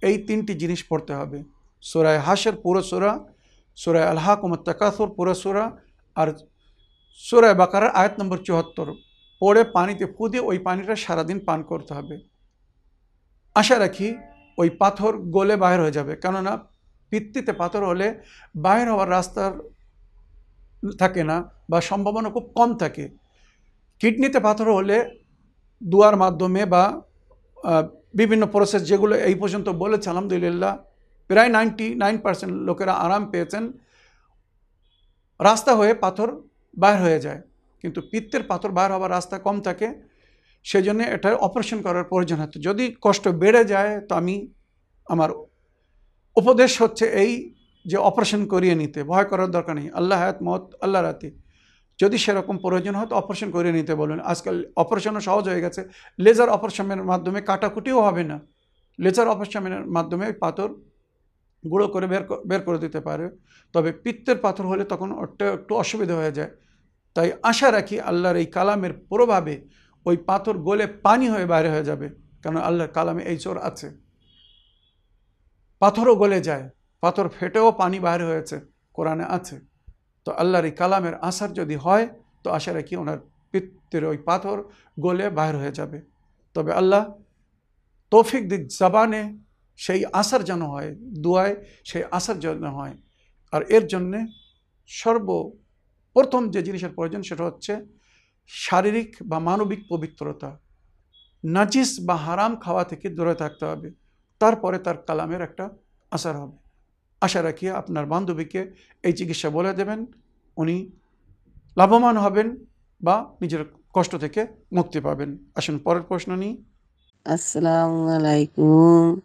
এই তিনটি জিনিস পড়তে হবে। সুরায় হাসের পুরো সুরা, সুরায় আলহাকুমত তাকাসুর পুরো সুরা আর সুরায় বাকারার আয়াত নম্বর চুয়াত্তর। পড়ে পানিতে ফুদে ওই পানিটা সারাদিন পান করতে হবে। আশা রাখি ওই পাথর গলে বাইর হয়ে যাবে। কেননা পিত্তিতে পাথর হলে বাইর হওয়ার রাস্তার থাকে না বা সম্ভাবনা খুব কম থাকে। কিডনিতে পাথর হলে দুয়ার মাধ্যমে বা বিভিন্ন প্রসেস যেগুলো এই পর্যন্ত বলেছে, আলহামদুলিল্লাহ, প্রায় নাইনটি নাইন পার্সেন্ট লোকেরা আরাম পেয়েছেন। রাস্তা হয়ে পাথর বাইর হয়ে যায়। কিন্তু পিত্তের পাথর বাইর হওয়ার রাস্তা কম থাকে সেই জন্য এটা অপারেশন করার প্রয়োজন হতো যদি কষ্ট বেড়ে যায়, তো আমি আমার উপদেশ হচ্ছে এই যে অপারেশন করিয়ে নিতে, ভয় করার দরকার নেই, আল্লাহ হায়াত মত আল্লাহ রাতে। যদি সেরকম প্রয়োজন হয় তো অপারেশন করিয়ে নিতে বলুন। আজকাল অপারেশনও সহজ হয়ে গেছে, লেজার অপারেশনের মাধ্যমে কাটাকুটিও হবে না। লেজার অপারেশনের মাধ্যমে পাথর গুঁড়ো করে বের বের করে দিতে পারে। তবে পিত্তের পাথর হলে তখন একটু অসুবিধা হয়ে যায়। তাই আশা রাখি আল্লাহর এই কালামের প্রভাবে ওই পাথর গলে পানি হয়ে বাইরে হয়ে যাবে কারণ আল্লাহর কালামে এই চোর আছে। পাথরও গলে যায়, পাথর ফেটেও পানি বাইরে হয়েছে, কোরআনে আছে। তো আল্লাহর এই কালামের আসার যদি হয়, তো আশা রাখি ওনার পিত্তের ওই পাথর গলে বাইর হয়ে যাবে। তবে আল্লাহ তৌফিক দিক জবানে সেই আসার যেন হয়, দুয়ায় সেই আসার যেন হয়। আর এর জন্যে সর্বপ্রথম যে জিনিসের প্রয়োজন সেটা হচ্ছে শারীরিক বা মানবিক পবিত্রতা। নাজিস বা হারাম খাওয়া থেকে দূরে থাকতে হবে। তারপরে তার কালামের একটা আসার হবে। আশা রাখি আপনার বান্ধবীকে এই চিকিৎসা বলে দেবেন, উনি লাভবান হবেন বা নিজের কষ্ট থেকে মুক্তি পাবেন। আসুন, পরের প্রশ্ন নিই। আসসালামু আলাইকুম।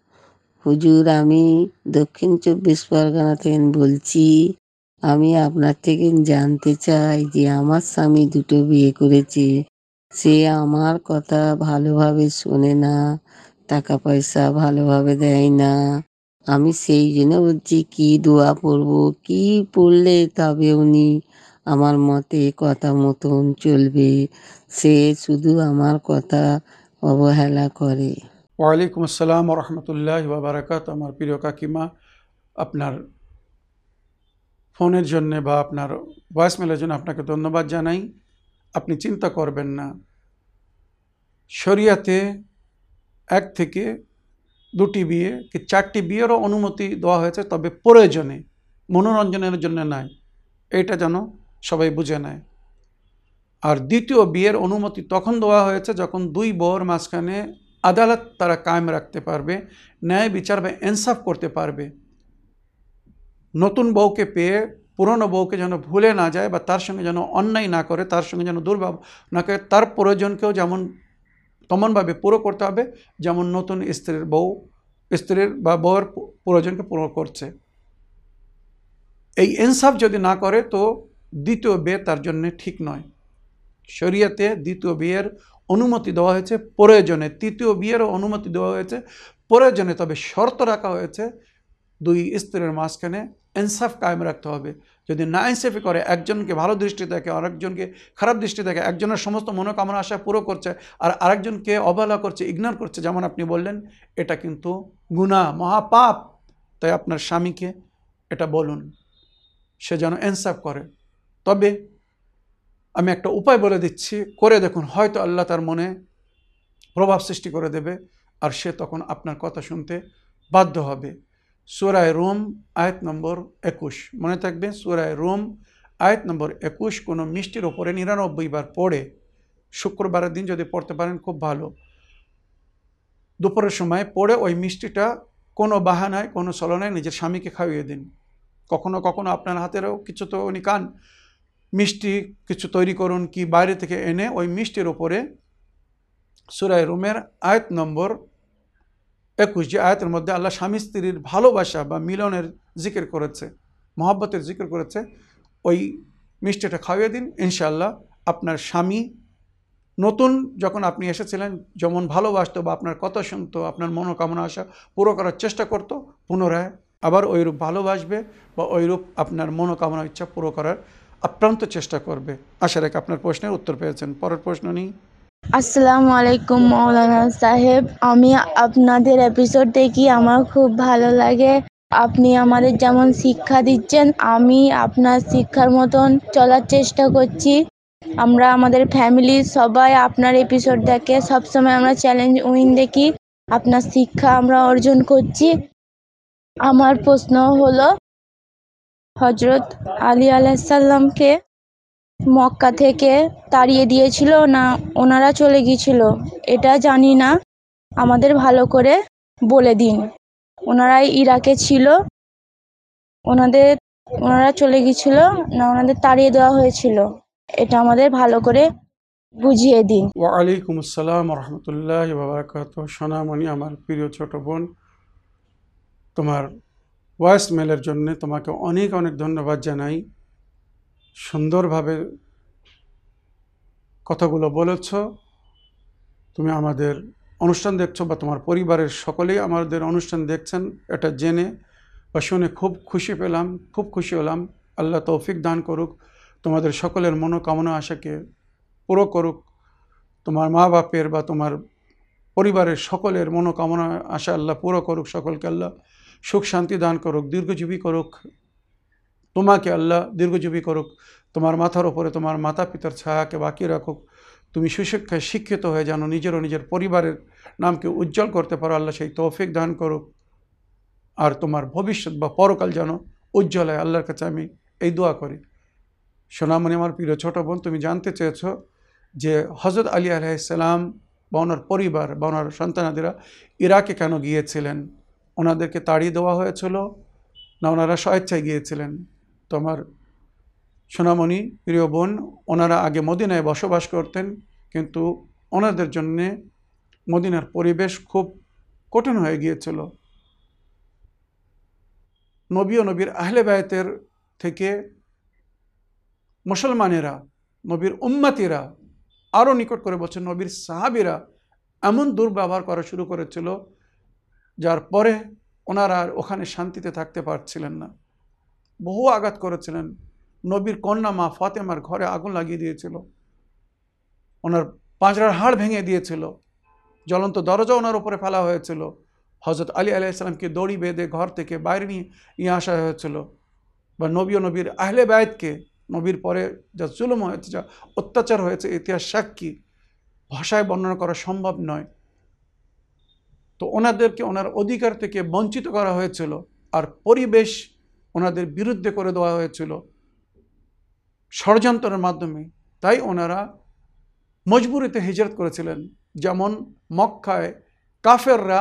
হুজুর, আমি দক্ষিণ চব্বিশ পরগনা থেকে বলছি, আমি আপনার থেকে জানতে চাই যে আমার স্বামী দুটো বিয়ে করেছে, সে আমার কথা ভালোভাবে শোনে না। টাকা পয়সা ভালোভাবে দেয় না। আমি সেই জন্য বলছি, কি দোয়া পড়ব? কি পড়লে তবে উনি আমার মতে কথা মতন চলবে। সে শুধু আমার কথা অবহেলা করে। ওয়ালাইকুম আসসালাম রহমতুল্লাহ বারাকাত আমার প্রিয় কাকিমা, আপনার ফোনের জন্যে বা আপনার ভয়েসমেলের জন্য আপনাকে ধন্যবাদ জানাই। আপনি চিন্তা করবেন না। শরিয়াতে এক থেকে দুটি বিয়ে কি চারটি বিয়েরও অনুমতি দেওয়া হয়েছে, তবে প্রয়োজনে, মনোরঞ্জনের জন্য নয় এটা যেন সবাই বুঝে নেয়। আর দ্বিতীয় বিয়ের অনুমতি তখন দেওয়া হয়েছে যখন দুই বউর মাঝখানে আদালত তারা কায়েম রাখতে পারবে, ন্যায় বিচার বা ইনসাফ করতে পারবে। নতুন বউকে পেয়ে পুরনো বউকে যেন ভুলে না যায় বা তার সঙ্গে যেন অন্যায় না করে, তার সঙ্গে যেন দুর্ভাব না করে, তার প্রয়োজনকেও যেমন তেমনভাবে পুরো করতে হবে, যেমন নতুন স্ত্রীর বউ, স্ত্রীর বা বউয়ের প্রয়োজনকে পুরো করছে। এই ইনসাফ যদি না করে, তো দ্বিতীয় বিয়ে তার জন্য ঠিক নয়। শরিয়াতে দ্বিতীয় বিয়ের অনুমতি দেওয়া হয়েছে প্রয়োজনে, তৃতীয় বিয়েরও অনুমতি দেওয়া হয়েছে প্রয়োজনে, তবে শর্ত রাখা হয়েছে, দুই স্ত্রীর মাঝখানে ইনসাফ কায়েম রাখতে হবে। যদি না ইনসাফি করে, একজনকে ভালো দৃষ্টি দেখে, আরেকজনকে খারাপ দৃষ্টি দেখে, একজনের সমস্ত মনোকামনা আশা পুরো করছে, আর আরেকজনকে অবহেলা করছে ইগনোর করছে, যেমন আপনি বললেন, এটা কিন্তু গুণা মহাপাপ। তাই আপনার স্বামীকে এটা বলুন, সে যেন ইনসাফ করে। তবে আমি একটা উপায় বলে দিচ্ছি, করে দেখুন, হয়তো আল্লাহ তার মনে প্রভাব সৃষ্টি করে দেবে, আর সে তখন আপনার কথা শুনতে বাধ্য হবে। সুরায় রোম, আয়াত নম্বর একুশ। মনে থাকবে সুরায় রোম, আয়াত নম্বর একুশ, কোনো মিষ্টির ওপরে নিরানব্বই বার পড়ে শুক্রবারের দিন যদি পড়তে পারেন, খুব ভালো। দুপুরের সময় পড়ে ওই মিষ্টিটা কোনো বাহানায়, কোনো চলনায় নিজের স্বামীকে খাইয়ে দিন। কখনো কখনো আপনার হাতেরও কিছু তো উনি কান মিষ্টি কিছু তৈরি করুন কি বাইরে থেকে এনে ওই মিষ্টির ওপরে সুরায় রুমের আয়াত নম্বর একুশ যে আয়াতের মধ্যে আল্লাহ স্বামী স্ত্রীর ভালোবাসা বা মিলনের জিকির করেছে, মহাব্বতের জিকির করেছে, ওই মিষ্টিটা খাওয়িয়ে দিন ইনশাল্লাহ আপনার স্বামী নতুন যখন আপনি এসেছিলেন, যেমন ভালোবাসতো বা আপনার কথা শুনতো, আপনার মনোকামনা আশা পুরো করার চেষ্টা করতো, পুনরায় আবার ওইরূপ ভালোবাসবে বা ওইরূপ আপনার মনোকামনা, ইচ্ছা পুরো করার আপ্রান্ত চেষ্টা করবে। আশা রেখে আপনার প্রশ্নের উত্তর পেয়েছেন। পরের প্রশ্ন নিই। আসসালামু আলাইকুম মৌলানা সাহেব। আমি আপনাদের এপিসোড দেখি আমার খুব ভালো লাগে। আপনি আমাদের যেমন শিক্ষা দিচ্ছেন, আমি আপনার শিক্ষার মতন চলার চেষ্টা করছি। আমরা আমাদের ফ্যামিলির সবাই আপনার এপিসোড দেখে। সবসময় আমরা চ্যালেঞ্জ উইন দেখি। আপনার শিক্ষা আমরা অর্জন করছি। আমার প্রশ্ন হলো হজরত আলী আলাইসাল্লামকে মক্কা থেকে তাড়িয়ে দিয়েছিল না ওনারা চলে গিয়েছিল, এটা জানি না। আমাদের ভালো করে বলে দিন। ওনারাই ইরাকে ছিল। ওনাদের, ওনারা চলে গিয়েছিল না ওনাদের তাড়িয়ে দেওয়া হয়েছিল, এটা আমাদের ভালো করে বুঝিয়ে দিন। ওয়ালাইকুম আসসালাম রহমতুল্লাহ বাবরকাত সোনামণি, আমার প্রিয় ছোট বোন, তোমার ভয়েস মেলের জন্য তোমাকে অনেক অনেক ধন্যবাদ জানাই। সুন্দরভাবে কথাগুলো বলেছ। তুমি আমাদের অনুষ্ঠান দেখছ বা তোমার পরিবারের সকলেই আমাদের অনুষ্ঠান দেখছেন, এটা জেনে বা শুনে খুব খুশি পেলাম, খুব খুশি হলাম। আল্লাহ তৌফিক দান করুক, তোমাদের সকলের মনোকামনা আশাকে পুরো করুক। তোমার মা বাপের বা তোমার পরিবারের সকলের মনোকামনা আশা আল্লাহ পুরো করুক, সকলকে আল্লাহ সুখ শান্তি দান করুক, দীর্ঘজীবী করুক। তোমাকে আল্লাহ দীর্ঘজীবী করুক, তোমার মাথার ওপরে তোমার মাতা পিতার ছায়াকে বাকি রাখুক। তুমি সুশিক্ষায় শিক্ষিত হয়ে যেন নিজের ও নিজের পরিবারের নামকে উজ্জ্বল করতে পারো, আল্লাহ সেই তৌফিক দান করুক। আর তোমার ভবিষ্যৎ বা পরকাল যেন উজ্জ্বল হয়, আল্লাহর কাছে আমি এই দোয়া করি। সোনামণি, আমার প্রিয় ছোট বোন, তুমি জানতে চেয়েছো যে হজরত আলী আলাইসাল্লাম বা ওনার পরিবার বা ওনার সন্তানাদিরা ইরাকে কেন গিয়েছিলেন? ওনাদেরকে তাড়িয়ে দেওয়া হয়েছিল না ওনারা স্বেচ্ছায় গিয়েছিলেন? তো আমার সোনামণি প্রিয় বোন, ওনারা আগে মদিনায় বসবাস করতেন, কিন্তু ওনাদের জন্যে মদিনার পরিবেশ খুব কঠিন হয়ে গিয়েছিল। নবী ও নবীর আহলে বায়তের থেকে মুসলমানেরা, নবীর উম্মাতিরা আরও নিকট করে বলছেন নবীর সাহাবিরা এমন দুর্ব্যবহার করা শুরু করেছিল, যার পরে ওনারা ওখানে শান্তিতে থাকতে পারছিলেন না। বহু আঘাত করেছিলেন। নবীর কন্যা মা ফাতেমার ঘরে আগুন লাগিয়ে দিয়েছিল। ওনার পাঁচড়ার হাড় ভেঙে দিয়েছিল। জ্বলন্ত দরজা ওনার উপরে ফেলা হয়েছিল। হজরত আলী আলাইসালামকে দড়ি বেঁধে ঘর থেকে বাইরে নিয়ে নিয়ে আসা হয়েছিল। বা নবী ও নবীর আহলে বায়তকে নবীর পরে যা জুলুম হয়েছে, যা অত্যাচার হয়েছে, ইতিহাস সাক্ষী, ভাষায় বর্ণনা করা সম্ভব নয়। তো ওনাদেরকে, ওনার অধিকার থেকে বঞ্চিত করা হয়েছিল। আর পরিবেশ ওনাদের বিরুদ্ধে করে দেওয়া হয়েছিল ষড়যন্ত্রের মাধ্যমে। তাই ওনারা মজবুরিতে হিজরত করেছিলেন। যেমন মক্কায় কাফেররা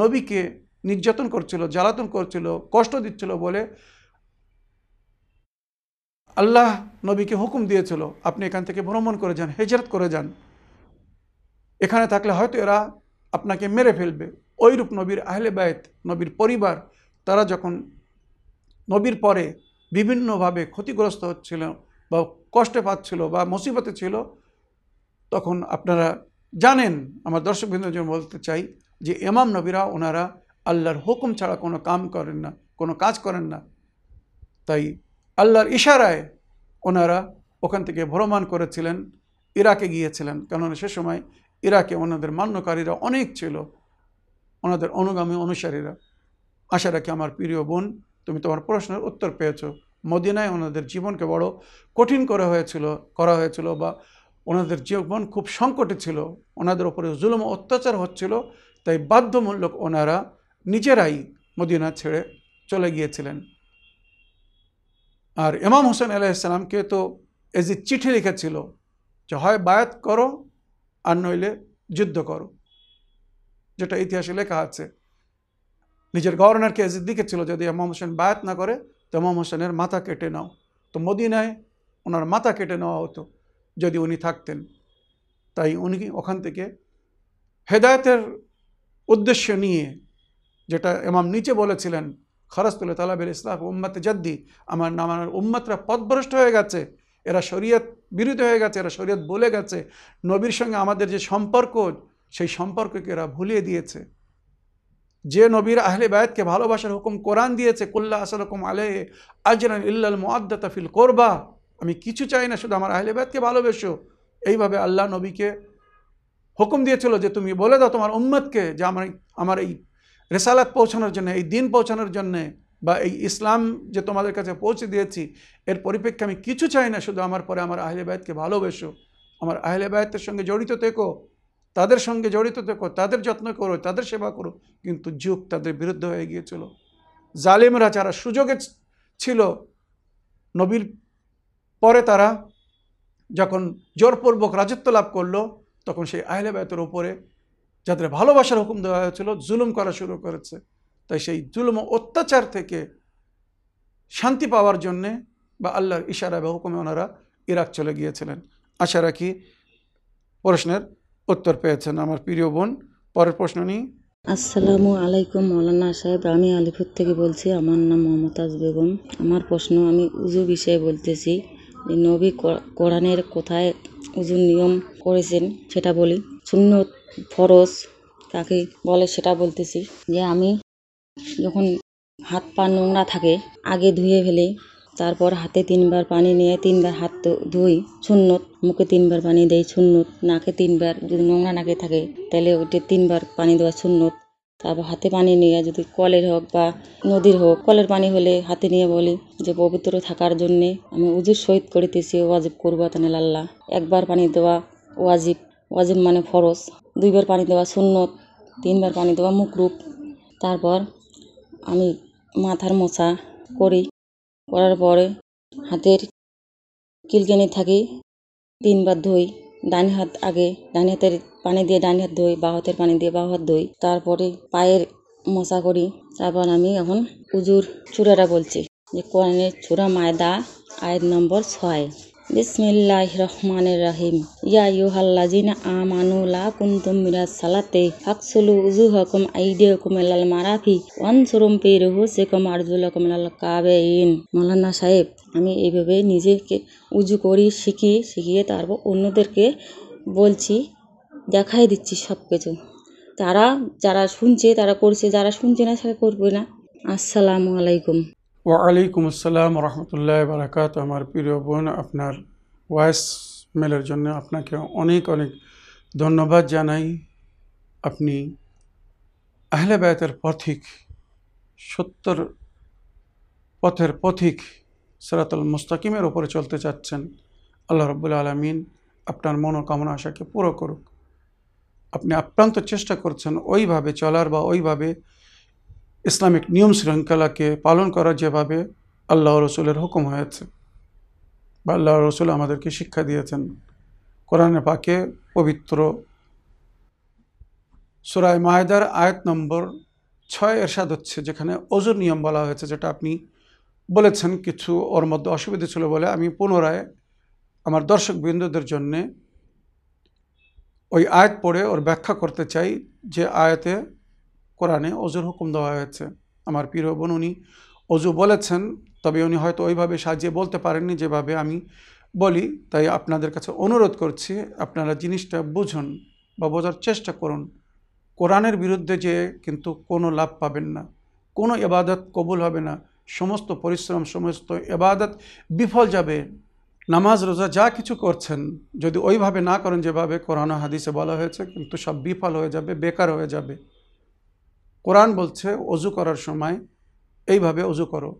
নবীকে নির্যাতন করছিল, জ্বালাতন করছিল, কষ্ট দিচ্ছিল বলে আল্লাহ নবীকে হুকুম দিয়েছিল, আপনি এখান থেকে ভ্রমণ করে যান, হিজরত করে যান। এখানে থাকলে হয়তো এরা আপনাকে মেরে ফেলবে। ওইরূপ নবীর আহলে বায়ত নবীর পরিবার, তারা যখন নবীর পরে বিভিন্নভাবে ক্ষতিগ্রস্ত হচ্ছিল বা কষ্টে পাচ্ছিল বা মুসিবতে ছিল, তখন আপনারা জানেন, আমার দর্শকবৃন্দের জন্য বলতে চাই যে এমাম নবীরা, ওনারা আল্লাহর হুকুম ছাড়া কোনো কাম করেন না, কোনো কাজ করেন না। তাই আল্লাহর ইশারায় ওনারা ওখান থেকে ভ্রমণ করেছিলেন, ইরাকে গিয়েছিলেন। কেননা সে সময় ইরাকে ওনাদের মান্যকারীরা অনেক ছিল, ওনাদের অনুগামী অনুসারীরা। আশা রাখি আমার প্রিয় বোন তুমি তোমার প্রশ্নের উত্তর পেয়েছ। মদিনায় ওনাদের জীবনকে বড় কঠিন করা হয়েছিল করা হয়েছিল বা ওনাদের জীবন খুব সংকটে ছিল। ওনাদের উপরে জুলুম অত্যাচার হচ্ছিল, তাই বাধ্যমূলক ওনারা নিজেরাই মদিনা ছেড়ে চলে গিয়েছিলেন। আর ইমাম হোসেন আলাইসালামকে তো এজি চিঠি লিখেছিল যে, হয় বায়াত করো আর নইলে যুদ্ধ করো। যেটা ইতিহাসে লেখা আছে। নিজের গভর্নরকে এজিদ লিখেছিল যদি ইমাম হোসেন বায়াত না করে, তো ইমাম হোসেনের মাথা কেটে নাও। তো মদিনায় ওনার মাথা কেটে নেওয়া হতো যদি উনি থাকতেন। তাই উনি ওখান থেকে হেদায়তের উদ্দেশ্য নিয়ে যেটা এমাম নিচে বলেছিলেন, খরস্তুল তালাবের ইসলাম উম্মাতে জাদ্দি আমার নামার উম্মাতরা পথভ্রষ্ট হয়ে গেছে, এরা শরীয়ত বিরোধী হয়ে গেছে, এরা শরীয়ত বলে গেছে। নবীর সঙ্গে আমাদের যে সম্পর্ক, সেই সম্পর্ককে এরা ভুলিয়ে দিয়েছে। যে নবীর আহলে বায়াতকে ভালোবাসার হুকুম কোরআন দিয়েছে, কুল্লা আসল হুকুম আলেহ আজরান ইল্লাল মুআদ্দাতা ফিল করবা। আমি কিছু চাই না, শুধু আমার আহলে বায়াতকে ভালোবেসো। এইভাবে আল্লাহ নবীকে হুকুম দিয়েছিল যে তুমি বলে দাও তোমার উম্মতকে যে আমার আমার এই রেসালাত পৌঁছানোর জন্য, এই দিন পৌঁছানোর জন্যে বা এই ইসলাম যে তোমাদের কাছে পৌঁছে দিয়েছি, এর পরিপ্রেক্ষে আমি কিছু চাই না, শুধু আমার পরে আমার আহলে বায়তকে ভালোবেসো। আমার আহলে বায়তের সঙ্গে জড়িত থেকো। তাদের সঙ্গে জড়িত থেকো, তাদের যত্ন করো, তাদের সেবা করো। কিন্তু যুগ তাদের বিরুদ্ধে হয়ে গিয়েছিল। জালিমরা যারা সুযোগে ছিল, নবীর পরে তারা যখন জোরপূর্বক রাজত্ব লাভ করল, তখন সেই আহলে বায়তের ওপরে যাদের ভালোবাসার হুকুম দেওয়া হয়েছিল, জুলুম করা শুরু করেছে। তাই সেই জুলুম অত্যাচার থেকে শান্তি পাওয়ার জন্যে বা আল্লাহর ইশারা বা হুকুমে ওনারা ইরাক চলে গিয়েছিলেন। আশা রাখি প্রশ্নের উত্তর পেয়েছেন আমার প্রিয় বোন, পরের প্রশ্ন নিই। আসসালামু আলাইকুম, মৌলানা সাহেব, আমি আলিপুর থেকে বলছি, আমার নাম মমতাজ বেগম। আমার প্রশ্ন, আমি উজু বিষয়ে বলতেছি নবী কোরআনের কোথায় উজুর নিয়ম করেছেন সেটা বলি। সুন্নত ফরজ কাকে বলে সেটা বলতেছি যে, আমি যখন হাত পা নোংরা থাকে, আগে ধুয়ে ফেলি তারপর হাতে তিনবার পানি নিয়ে তিনবার হাত ধুই, সুন্নত। মুখে তিনবার পানি দেই, সুন্নত। নাকে তিনবার যদি নোংরা নাকে থাকে, তাহলে ওইটা তিনবার পানি দেওয়া সুন্নত। তারপর হাতে পানি নিয়ে যদি কলের হোক বা নদীর হোক, কলের পানি হলে হাতে নিয়ে বলি যে, পবিত্র থাকার জন্যে আমি উজুর সহিত করিতেছি, ওয়াজিব করব তানে আল্লাহ। একবার পানি দেওয়া ওয়াজিব ওয়াজিব মানে ফরজ। দুইবার পানি দেওয়া সুন্নত, তিনবার পানি দেওয়া মুকরুব। তারপর আমি মাথার মোছা করি। করার পরে হাতের কিলকেনি থাকি তিনবার ধুই, ডান হাত আগে, ডান হাতের পানি দিয়ে ডান হাত ধুই, বাঁ হাতের পানি দিয়ে বাঁ হাত ধুই, তারপরে পায়ের মশা করি, তারপর আমি এখন পুজোর চূড়াটা বলছি, যে কোরআনের চূড়া মায়দা, আয়াত নম্বর ছয়। বিসমিল্লাহ রহমানের রাহিম। ইয়া ইউহাল্লাজিনা আমানু, লা কুনতুম মিরাস সালাতে ফাকসুলু উজুহাকুম আইদিয়াকুম ইলাল মারাফি, ওয়ানসুরুম ফি রুহুসিকুম আরজুলাকুম ইলাল কাবাইন মৌলানা সাহেব, আমি এইভাবে নিজেকে উজু করি, শিখি, শিখিয়ে তারপর অন্যদেরকে বলছি, দেখাই দিচ্ছি সব কিছু তারা যারা শুনছে, তারা করছে, যারা শুনছে না সেটা করবে না। আসসালামু আলাইকুম। ওয়ালাইকুম আসসালাম রহমতুল্লাহ বারাকাত আমার প্রিয় বোন, আপনার ভয়েস মেলের জন্য আপনাকে অনেক অনেক ধন্যবাদ জানাই। আপনি আহলে বায়তের পথিক, সত্তর পথের পথিক সেরাতুল মুস্তাকিমের ওপরে চলতে চাচ্ছেন। আল্লাহ রব্বুল আলমিন আপনার মনোকামনা আশাকে পুরো করুক। আপনি আপ্রান্ত চেষ্টা করছেন ওইভাবে চলার বা ওইভাবে ইসলামিক নিয়ম শৃঙ্খলাকে পালন করা যেভাবে আল্লাহ রসুলের হুকুম হয়েছে বা আল্লাহ রসুল আমাদেরকে শিক্ষা দিয়েছেন, কোরআনে পাকে পবিত্র সুরায় মায়দার আয়াত নম্বর ছয় এরশাদ হচ্ছে, যেখানে অজুর নিয়ম বলা হয়েছে, যেটা আপনি বলেছেন কিছু ওর মধ্যে অসুবিধা ছিল বলে আমি পুনরায় আমার দর্শক বিন্দুদের জন্যে ওই আয়াত পড়ে ওর ব্যাখ্যা করতে চাই, যে আয়াতে কোরআনে অজুর হুকুম দেওয়া হয়েছে। আমার প্রিয় বোন উনি অজু বলেছেন, তবে উনি হয়তো ওইভাবে সাজিয়ে বলতে পারেননি যেভাবে আমি বলি। তাই আপনাদের কাছে অনুরোধ করছি, আপনারা জিনিসটা বুঝুন বা বোঝার চেষ্টা করুন। কোরআনের বিরুদ্ধে যে কিন্তু কোনো লাভ পাবেন না, কোনো এবাদত কবুল হবে না, সমস্ত পরিশ্রম, সমস্ত এবাদত বিফল যাবে। নামাজ, রোজা যা কিছু করছেন, যদি ওইভাবে না করেন যেভাবে কোরআন হাদিসে বলা হয়েছে, কিন্তু সব বিফল হয়ে যাবে, বেকার হয়ে যাবে। কোরআন বলছে, অজু করার সময় এইভাবে অজু করো।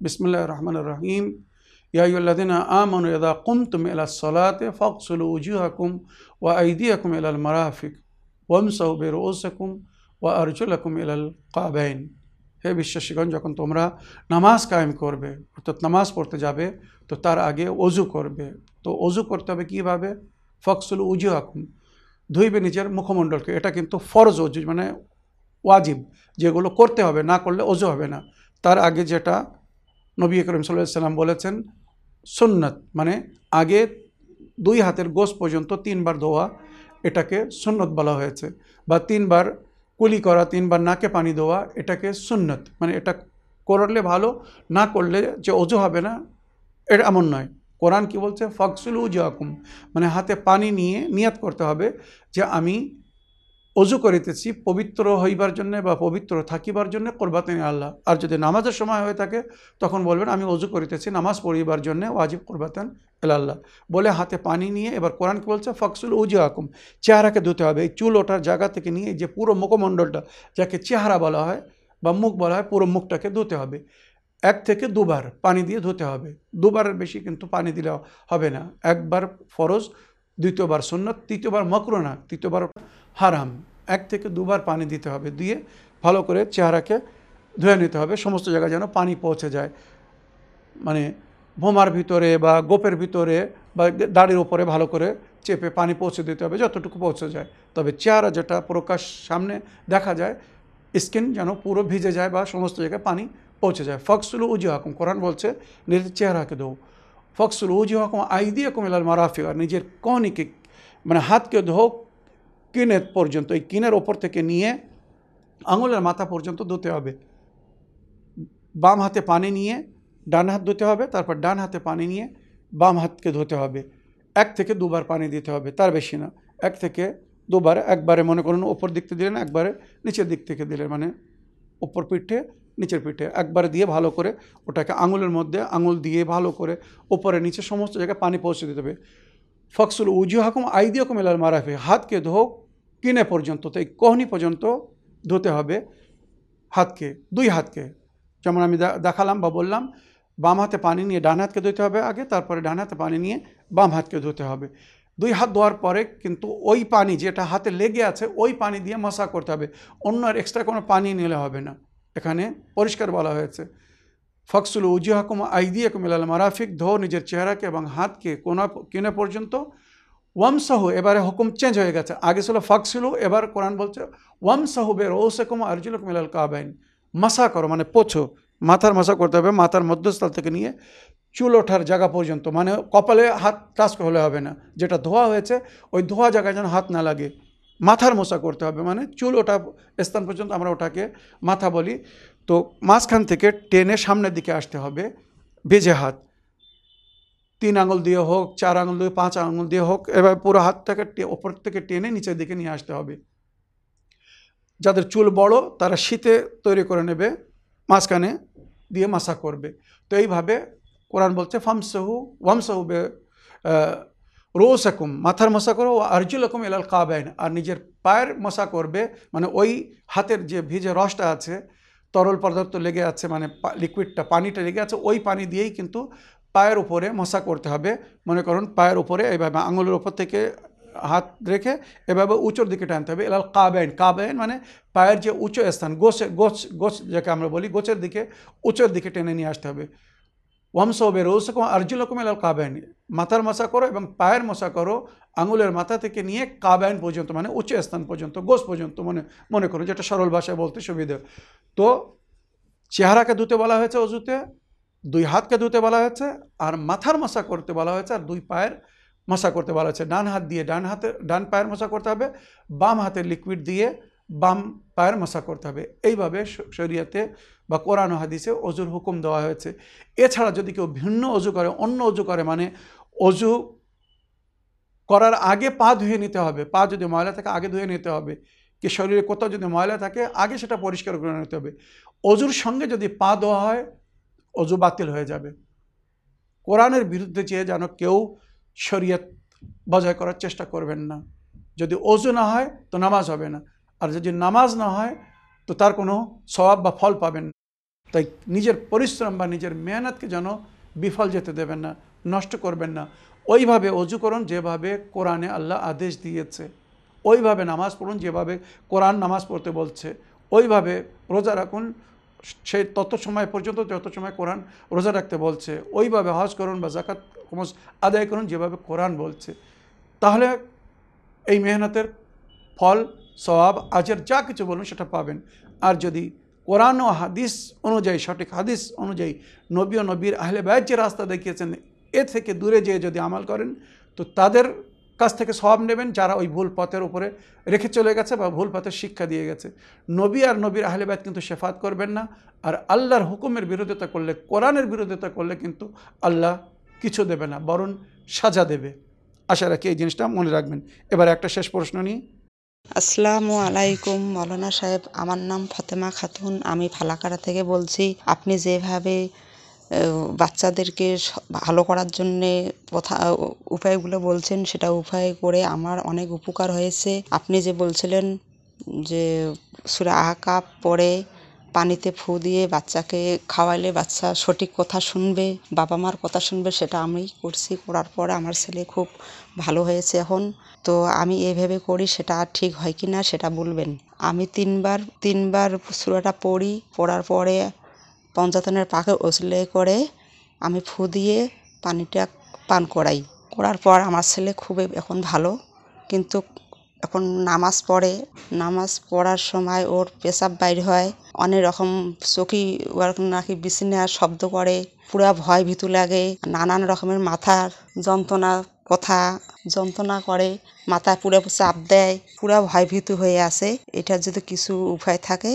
বিসমুল্লাহ রহমান রহিম। ইয়াউল্লাদিনা আমানু ইদা কুমতুম এলা সলাতে ফকসুলু উজুহাকুম ওয়া আইদিয়াকুম ইলাল মারাফিক ওয়ামসাউ বেরোসাকুম ওয়া আরজুলাকুম এলাল কাবাইন। হে বিশ্বাসীগণ, যখন তোমরা নামাজ কায়েম করবে, অর্থাৎ নামাজ পড়তে যাবে, তো তার আগে অজু করবে। তো অজু করতে হবে কীভাবে? ফকসুল উজু হাকুম ধুইবে নিজের মুখমণ্ডলকে। এটা কিন্তু ফরজ অজু মানে ওয়াজিব, যেগুলো করতে হবে, না করলে অজু হবে না। তার আগে যেটা নবী করিম সাল্লাম বলেছেন, সুন্নত মানে আগে দুই হাতের গোস পর্যন্ত তিনবার ধোয়া, এটাকে সুন্নত বলা হয়েছে। বা তিনবার কুলি করা, তিনবার নাকে পানি দেওয়া, এটাকে সুন্নত মানে এটা করলে ভালো, না করলে যে অজু হবে না, এটা এমন নয়। কোরআন কি বলছে? ফকসুল উজাকুম মানে হাতে পানি নিয়ে নিয়াত করতে হবে যে আমি অজু করিতেছি, পবিত্র হইবার জন্য বা পবিত্র থাকিবার জন্য কোরবাতেন আল্লাহ। আর যদি নামাজের সময় হয়ে থাকে, তখন বলবেন, আমি অজু করিতেছি, নামাজ পড়িবার জন্য ওয়াজিব কোরবাতেন আল্লাহ। বলে হাতে পানি নিয়ে এবার কোরআন কি বলছে? ফকসুল উজু আকুম। চেহারাকে ধুতে হবে। এই চুল ওঠার জায়গা থেকে নিয়ে যে পুরো মুখমণ্ডলটা, যাকে চেহারা বলা হয় বা মুখ বলা হয়, পুরো মুখটাকে ধুতে হবে। এক থেকে দুবার পানি দিয়ে ধুতে হবে। দুবারের বেশি কিন্তু পানি দিলে হবে না। একবার ফরজ, দ্বিতীয়বার সুন্নত, তৃতীয়বার মকরো না, তৃতীয়বার হারাম। এক থেকে দুবার পানি দিতে হবে, দিয়ে ভালো করে চেহারাকে ধুয়ে নিতে হবে। সমস্ত জায়গায় যেন পানি পৌঁছে যায়। মানে বোমার ভিতরে বা গোপের ভিতরে বা দাড়ির ওপরে ভালো করে চেপে পানি পৌঁছে দিতে হবে, যতটুকু পৌঁছে যায়। তবে চেহারা যেটা প্রকাশ সামনে দেখা যায়, স্কিন যেন পুরো ভিজে যায় বা সমস্ত জায়গায় পানি পৌঁছে যায়। ফকসুল উজু হাকুম কোরআন বলছে, নিজের চেহারাকে দেও ফকসুল উজু হাকুম আইদিয়া কুমিলাল মারাফি আর নিজের কহনিকে মানে হাতকে ধো কিনের পর্যন্ত, এই কিনের ওপর থেকে নিয়ে আঙুলের মাথা পর্যন্ত ধুতে হবে। বাম হাতে পানি নিয়ে ডান হাত ধুতে হবে, তারপর ডান হাতে পানি নিয়ে বাম হাতকে ধুতে হবে। এক থেকে দুবার পানি দিতে হবে, তার বেশি না। এক থেকে দুবার, একবারে মনে করুন ওপর দিক থেকে দিলেন, একবারে নিচের দিক থেকে দিলেন মানে ওপর পিঠে, নিচের পিঠে। একবারে দিয়ে ভালো করে ওটাকে আঙুলের মধ্যে, আঙুল দিয়ে ভালো করে ওপরে নিচে সমস্ত জায়গায় পানি পৌঁছে দিতে হবে। ফকসুল উজু হাকুম আইদিয়া কুমিলাল মারাফি হাতকে ধো কিনে পর্যন্ত, তো এই কোহনি পর্যন্ত ধুতে হবে হাতকে, দুই হাতকে। যেমন আমি দেখালাম বা বললাম, বাম হাতে পানি নিয়ে ডান হাতকে ধুতে হবে আগে, তারপরে ডান হাতে পানি নিয়ে বাম হাতকে ধুতে হবে। দুই হাত ধোয়ার পরে কিন্তু ওই পানি যেটা হাতে লেগে আছে, ওই পানি দিয়ে মশা করতে হবে। অন্য আর এক্সট্রা কোনো পানি নিলে হবে না। এখানে পরিষ্কার বলা হয়েছে। ফকসুল উজিহাকুম আইদিয়াকুম ইলাল মারাফিক ধো নিজের চেহারাকে এবং হাতকে কোনা কিনে পর্যন্ত ওয়ামসাহু, এবারে হুকুম চেঞ্জ হয়ে গেছে। আগে ছিল ফকসুলু এবার কোরআন বলছে, ওয়ামসাহু বে রৌসেকুম আরজুলকুম ইলাল কাবাইন। মাসা করো মানে পোছো। মাথার মাসা করতে হবে, মাথার মধ্যস্থল থেকে নিয়ে চুল ওঠার জায়গা পর্যন্ত। মানে কপালে হাত টাচ হলে হবে না। যেটা ধোয়া হয়েছে, ওই ধোয়া জায়গায় যেন হাত না লাগে। মাথার মশা করতে হবে মানে চুল ওঠা স্থান পর্যন্ত আমরা ওটাকে মাথা বলি। তো মাঝখান থেকে টেনে সামনের দিকে আসতে হবে, বেজে হাত। তিন আঙুল দিয়ে হোক, চার আঙুল দিয়ে পাঁচ আঙুল দিয়ে হোক এবার পুরো হাতটাকে ওপর থেকে টেনে নিচের দিকে নিয়ে আসতে হবে। যাদের চুল বড়, তারা শীতে তৈরি করে নেবে, মাঝখানে দিয়ে মাসা করবে। তো এইভাবে কোরআন বলছে, ফামসাহু, ওয়ামসাহু বে রোসাকুম মাথার মশা করো ও আরজুলকুম এলাল কাবাইন। আর নিজের পায়ের মশা করবে মানে ওই হাতের যে ভিজে রসটা আছে, তরল পদার্থ লেগে আছে মানে লিকুইডটা পানিটা লেগে আছে, ওই পানি দিয়েই কিন্তু পায়ের উপরে মশা করতে হবে। মনে করুন পায়ের উপরে এইভাবে আঙুলের উপর থেকে হাত রেখে এভাবে উঁচুর দিকে টানতে হবে। এলাল কাবাইন কাবাইন মানে পায়ের যে উঁচু স্থান, গোছে, গোছ গোছ যাকে আমরা বলি, গোছের দিকে, উঁচুর দিকে টেনে নিয়ে আসতে হবে। ওয়ামসবে রৌসকুম আর্জুলকুম এলাল কাবাইন, মাথার মশা করো এবং পায়ের মশা করো, আঙুলের মাথা থেকে নিয়ে কাবাইন পর্যন্ত মানে উঁচু স্থান পর্যন্ত, গোছ পর্যন্ত মনে মনে করো, যেটা সরল ভাষায় বলতে সুবিধে। তো চেহারাকে ধুতে বলা হয়েছে অজুতে দুই হাতকে ধুতে বলা হয়েছে আর মাথার মশা করতে বলা হয়েছে আর দুই পায়ের মশা করতে বলা হয়েছে। ডান হাত দিয়ে ডান হাতে, ডান পায়ের মশা করতে হবে, বাম হাতের লিকুইড দিয়ে বাম পায়ের মশা করতে হবে। এইভাবে শরিয়াতে বা কোরআন হাদিসে অজুর হুকুম দেওয়া হয়েছে। এছাড়া যদি কেউ ভিন্ন অজু করে, অন্য অজু করে মানে অজু করার আগে পা ধুয়ে নিতে হবে, পা যদি ময়লা থাকে আগে ধুয়ে নিতে হবে, কি শরীরে কোথাও যদি ময়লা থাকে, আগে সেটা পরিষ্কার করে নিতে হবে। অজুর সঙ্গে যদি পা দেওয়া হয় অজু বাতিল হয়ে যাবে। কোরআনের বিরুদ্ধে চেয়ে যেন কেউ শরীয়ত বজায় করার চেষ্টা করবেন না। যদি অজু না হয়, তো নামাজ হবে না। আর যদি নামাজ না হয়, তো তার কোনো স্বভাব বা ফল পাবেন না। তাই নিজের পরিশ্রম বা নিজের মেহনতকে যেন বিফল যেতে দেবেন না, নষ্ট করবেন না। ওইভাবে অজু করুন যেভাবে কোরআনে আল্লাহ আদেশ দিয়েছে। ওইভাবে নামাজ পড়ুন যেভাবে কোরআন নামাজ পড়তে বলছে। ওইভাবে রোজা রাখুন সেই তত সময় পর্যন্ত, যত সময় কোরআন রোজা রাখতে বলছে, ওইভাবে হজ করুন বা জাকাত খমস আদায় করুন যেভাবে কোরআন বলছে, তাহলে এই মেহনতের ফল, সওয়াব, আজের যা কিছু বলুন সেটা পাবেন। আর যদি কোরআন ও হাদিস অনুযায়ী, সঠিক হাদিস অনুযায়ী নবী ও নবীর আহলে ব্যাজ যে রাস্তা দেখিয়েছেন, এ থেকে দূরে যেয়ে যদি আমাল করেন, তো তাদের কাছ থেকে সব নেবেন যারা ওই ভুল পথের উপরে রেখে চলে গেছে বা ভুল পথের শিক্ষা দিয়ে গেছে। নবী আর নবীর আহলেবাদ কিন্তু শেফাত করবেন না। আর আল্লাহর হুকুমের বিরোধিতা করলে, কোরআনের বিরোধিতা করলে কিন্তু আল্লাহ কিছু দেবে না, বরং সাজা দেবে। আশা রাখি এই জিনিসটা মনে রাখবেন। এবার একটা শেষ প্রশ্ন নিই। আসসালামু আলাইকুম, মৌলানা সাহেব। আমার নাম ফাতেমা খাতুন। আমি ফালাকাড়া থেকে বলছি, আপনি যেভাবে বাচ্চাদেরকে ভালো করার জন্যে কথা উপায়গুলো বলছেন, সেটা উপায় করে আমার অনেক উপকার হয়েছে। আপনি যে বলছিলেন যে সুরা আহকাপ পড়ে পানিতে ফু দিয়ে বাচ্চাকে খাওয়াইলে বাচ্চা সঠিক কথা শুনবে, বাবা মার কথা শুনবে, সেটা আমি করছি, করার পরে আমার ছেলে খুব ভালো হয়েছে এখন। তো আমি এভাবে করি, সেটা আর ঠিক হয় কি না সেটা বলবেন। আমি তিনবার তিনবার সুরাটা পড়ি, পড়ার পরে পঞ্চাতনের পাকে ওসলে করে আমি ফু দিয়ে পানিটা পান করাই। করার পর আমার ছেলে খুবই এখন ভালো, কিন্তু এখন নামাজ পড়ে। নামাজ পড়ার সময় ওর পেশাব বাইর হয়, অনেক রকম চোখি ওর নাকি বিছিনা শব্দ করে, পুরা ভয় ভীতু লাগে, নানান রকমের মাথার যন্ত্রণা কথা যন্ত্রণা করে, মাথায় পুরো চাপ দেয়, পুরা ভয় ভীতু হয়ে আছে এটার যদি কিছু উপায় থাকে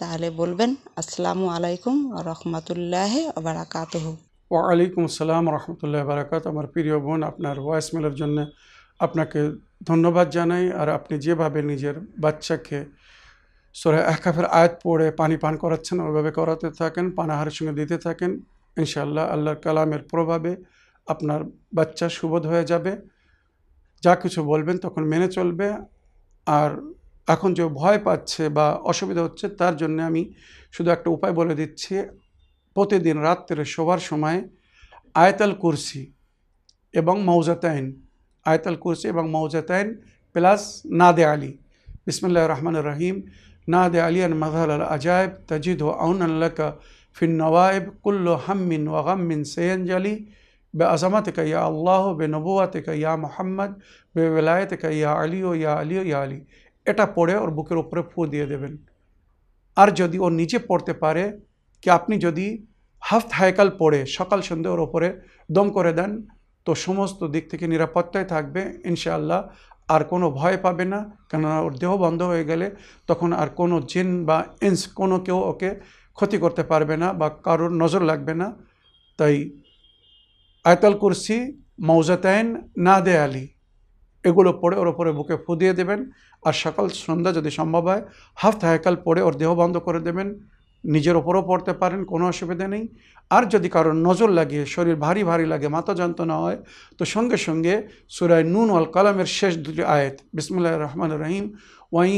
তাহলে বলবেন, আসসালামু আলাইকুম রহমতুল্লাহ বারাকাতুহু। ওয়ালাইকুম আসসালাম রহমতুল্লাহ বারাকাত আমার প্রিয় বোন, আপনার ভয়েস মেলের জন্য আপনাকে ধন্যবাদ জানাই। আর আপনি যেভাবে নিজের বাচ্চাকে সোরা একাফের আয়াত পড়ে পানি পান করাচ্ছেন, ওইভাবে করাতে থাকেন, পানাহারের সঙ্গে দিতে থাকেন, ইনশাআল্লাহ আল্লাহর কালামের প্রভাবে আপনার বাচ্চা সুবোধ হয়ে যাবে। যা কিছু বলবেন তখন মেনে চলবে। আর এখন যে ভয় পাচ্ছে বা অসুবিধা হচ্ছে, তার জন্য আমি শুধু একটা উপায় বলে দিচ্ছি। প্রতিদিন রাত্রে শোবার সময় আয়তাল কুরসি এবং মৌজাতাইন আয়তাল কুরসি এবং মৌজাতাইন প্লাস নাদে আলী। বিসমুল্লাহ রহমান রহিম। নাদে আলিয়ান মজহাল আল আজায়ব তজিদ ও আউন আল্লাকা ফিন নওয়াইব, কুল্ল হাম্মিন ওয়াগাম্মিন সেয়ঞ্জলি বে আজমাতিকা ইয়া আল্লাহ বে নবুয়াতিকা ইয়া মোহাম্মদ বে বেলায়তিকা ইয়া আলী। ও এটা পড়ে ওর বুকের উপরে ফু দিয়ে দেবেন। আর যদি ও নিজে পড়তে পারে, কি আপনি যদি হাফ হায়কাল পড়ে, সকাল সন্ধে ওর ওপরে দম করে দেন, তো সমস্ত দিক থেকে নিরাপত্তায় থাকবে, ইনশাআল্লাহ। আর কোনো ভয় পাবে না, কেননা ওর দেহ বন্ধ হয়ে গেলে তখন আর কোনো জিন বা ইন্স, কোনো কেউ ওকে ক্ষতি করতে পারবে না বা কারোর নজর লাগবে না। তাই আয়তাল কুরসি মৌজাতাইন না দে আলী এগুলো পড়ে ওর ওপরে বুকে ফু দিয়ে দেবেন আর সকাল সন্ধ্যা যদি সম্ভব হয়, হাফ হায়কাল পড়ে ওর দেহ বন্ধ করে দেবেন। নিজের ওপরও পড়তে পারেন, কোনো অসুবিধা নেই। আর যদি কারোর নজর লাগে, শরীর ভারী ভারী লাগে, মাথা যন্ত্রণা হয়, তো সঙ্গে সঙ্গে সুরায় নুন আল কালামের শেষ দুটি আয়াত বিসমুল্লাহ রহমান রহিম ওয়াই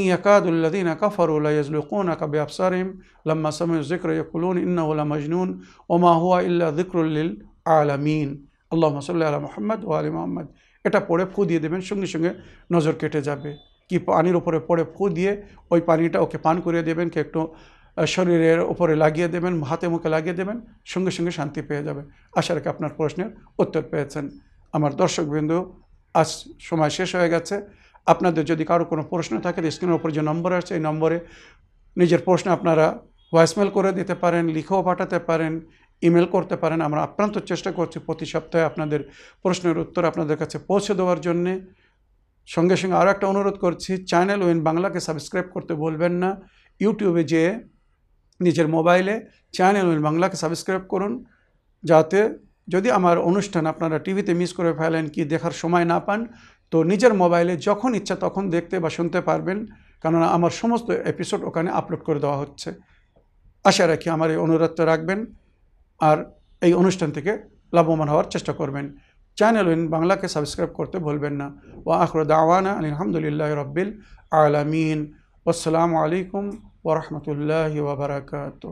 কাফরুল্লাহ ইয়াজলুকুন আকাবে আফসারিম লম্মা সময় জিক্র ইকুলুন ইন্নাউলা মজনুন ওমা হুয়া ইল্লা জিক্রুল্লিল আলামিন। আল্লাহ সাল্লাহ আলা মোহাম্মদ ও আলী মোহাম্মদ। এটা পড়ে ফু দিয়ে দেবেন, সঙ্গে সঙ্গে নজর কেটে যাবে। কি পানির উপরে পড়ে ফু দিয়ে ওই পানিটা ওকে পান করিয়ে দেবেন, কি একটু শরীরের উপরে লাগিয়ে দেবেন, হাতে মুখে লাগিয়ে দেবেন, সঙ্গে সঙ্গে শান্তি পেয়ে যাবে। আশা রাখি আপনার প্রশ্নের উত্তর পেয়েছেন। আমার দর্শকবৃন্দু আজ সময় শেষ হয়ে গেছে। আপনাদের যদি কারও কোনো প্রশ্ন থাকে, স্ক্রিনের উপর যে নম্বর আছে, এই নম্বরে নিজের প্রশ্ন আপনারা ভয়েসমেল করে দিতে পারেন, লিখেও পাঠাতে পারেন। ইমেল করতে পারেন। আমরা আপ্রান্ত চেষ্টা করছি প্রতি সপ্তাহে আপনাদের প্রশ্নের উত্তর আপনাদের কাছে পৌঁছে দেওয়ার জন্যে। সঙ্গে সঙ্গে আরও একটা অনুরোধ করছি, চ্যানেল ওয়েন বাংলাকে সাবস্ক্রাইব করতে বলবেন না। ইউটিউবে যেয়ে নিজের মোবাইলে চ্যানেল ওয়েন বাংলাকে সাবস্ক্রাইব করুন, যাতে যদি আমার অনুষ্ঠান আপনারা টিভিতে মিস করে ফেলেন, কি দেখার সময় না পান, তো নিজের মোবাইলে যখন ইচ্ছা তখন দেখতে বা শুনতে পারবেন, কেননা আমার সমস্ত এপিসোড ওখানে আপলোড করে দেওয়া হচ্ছে। আশা রাখি আমার এই অনুরোধটা রাখবেন। আর এই অনুষ্ঠান থেকে লাভবান হওয়ার চেষ্টা করবেন। চ্যানেল ইন বাংলাকে সাবস্ক্রাইব করতে ভুলবেন না। ও আখর দাওয়ানা আলহামদুলিল্লাহ রব্বিল আলমিন। আসসালামু আলাইকুম ওরহমতুল্লাহ ওবরাকাতু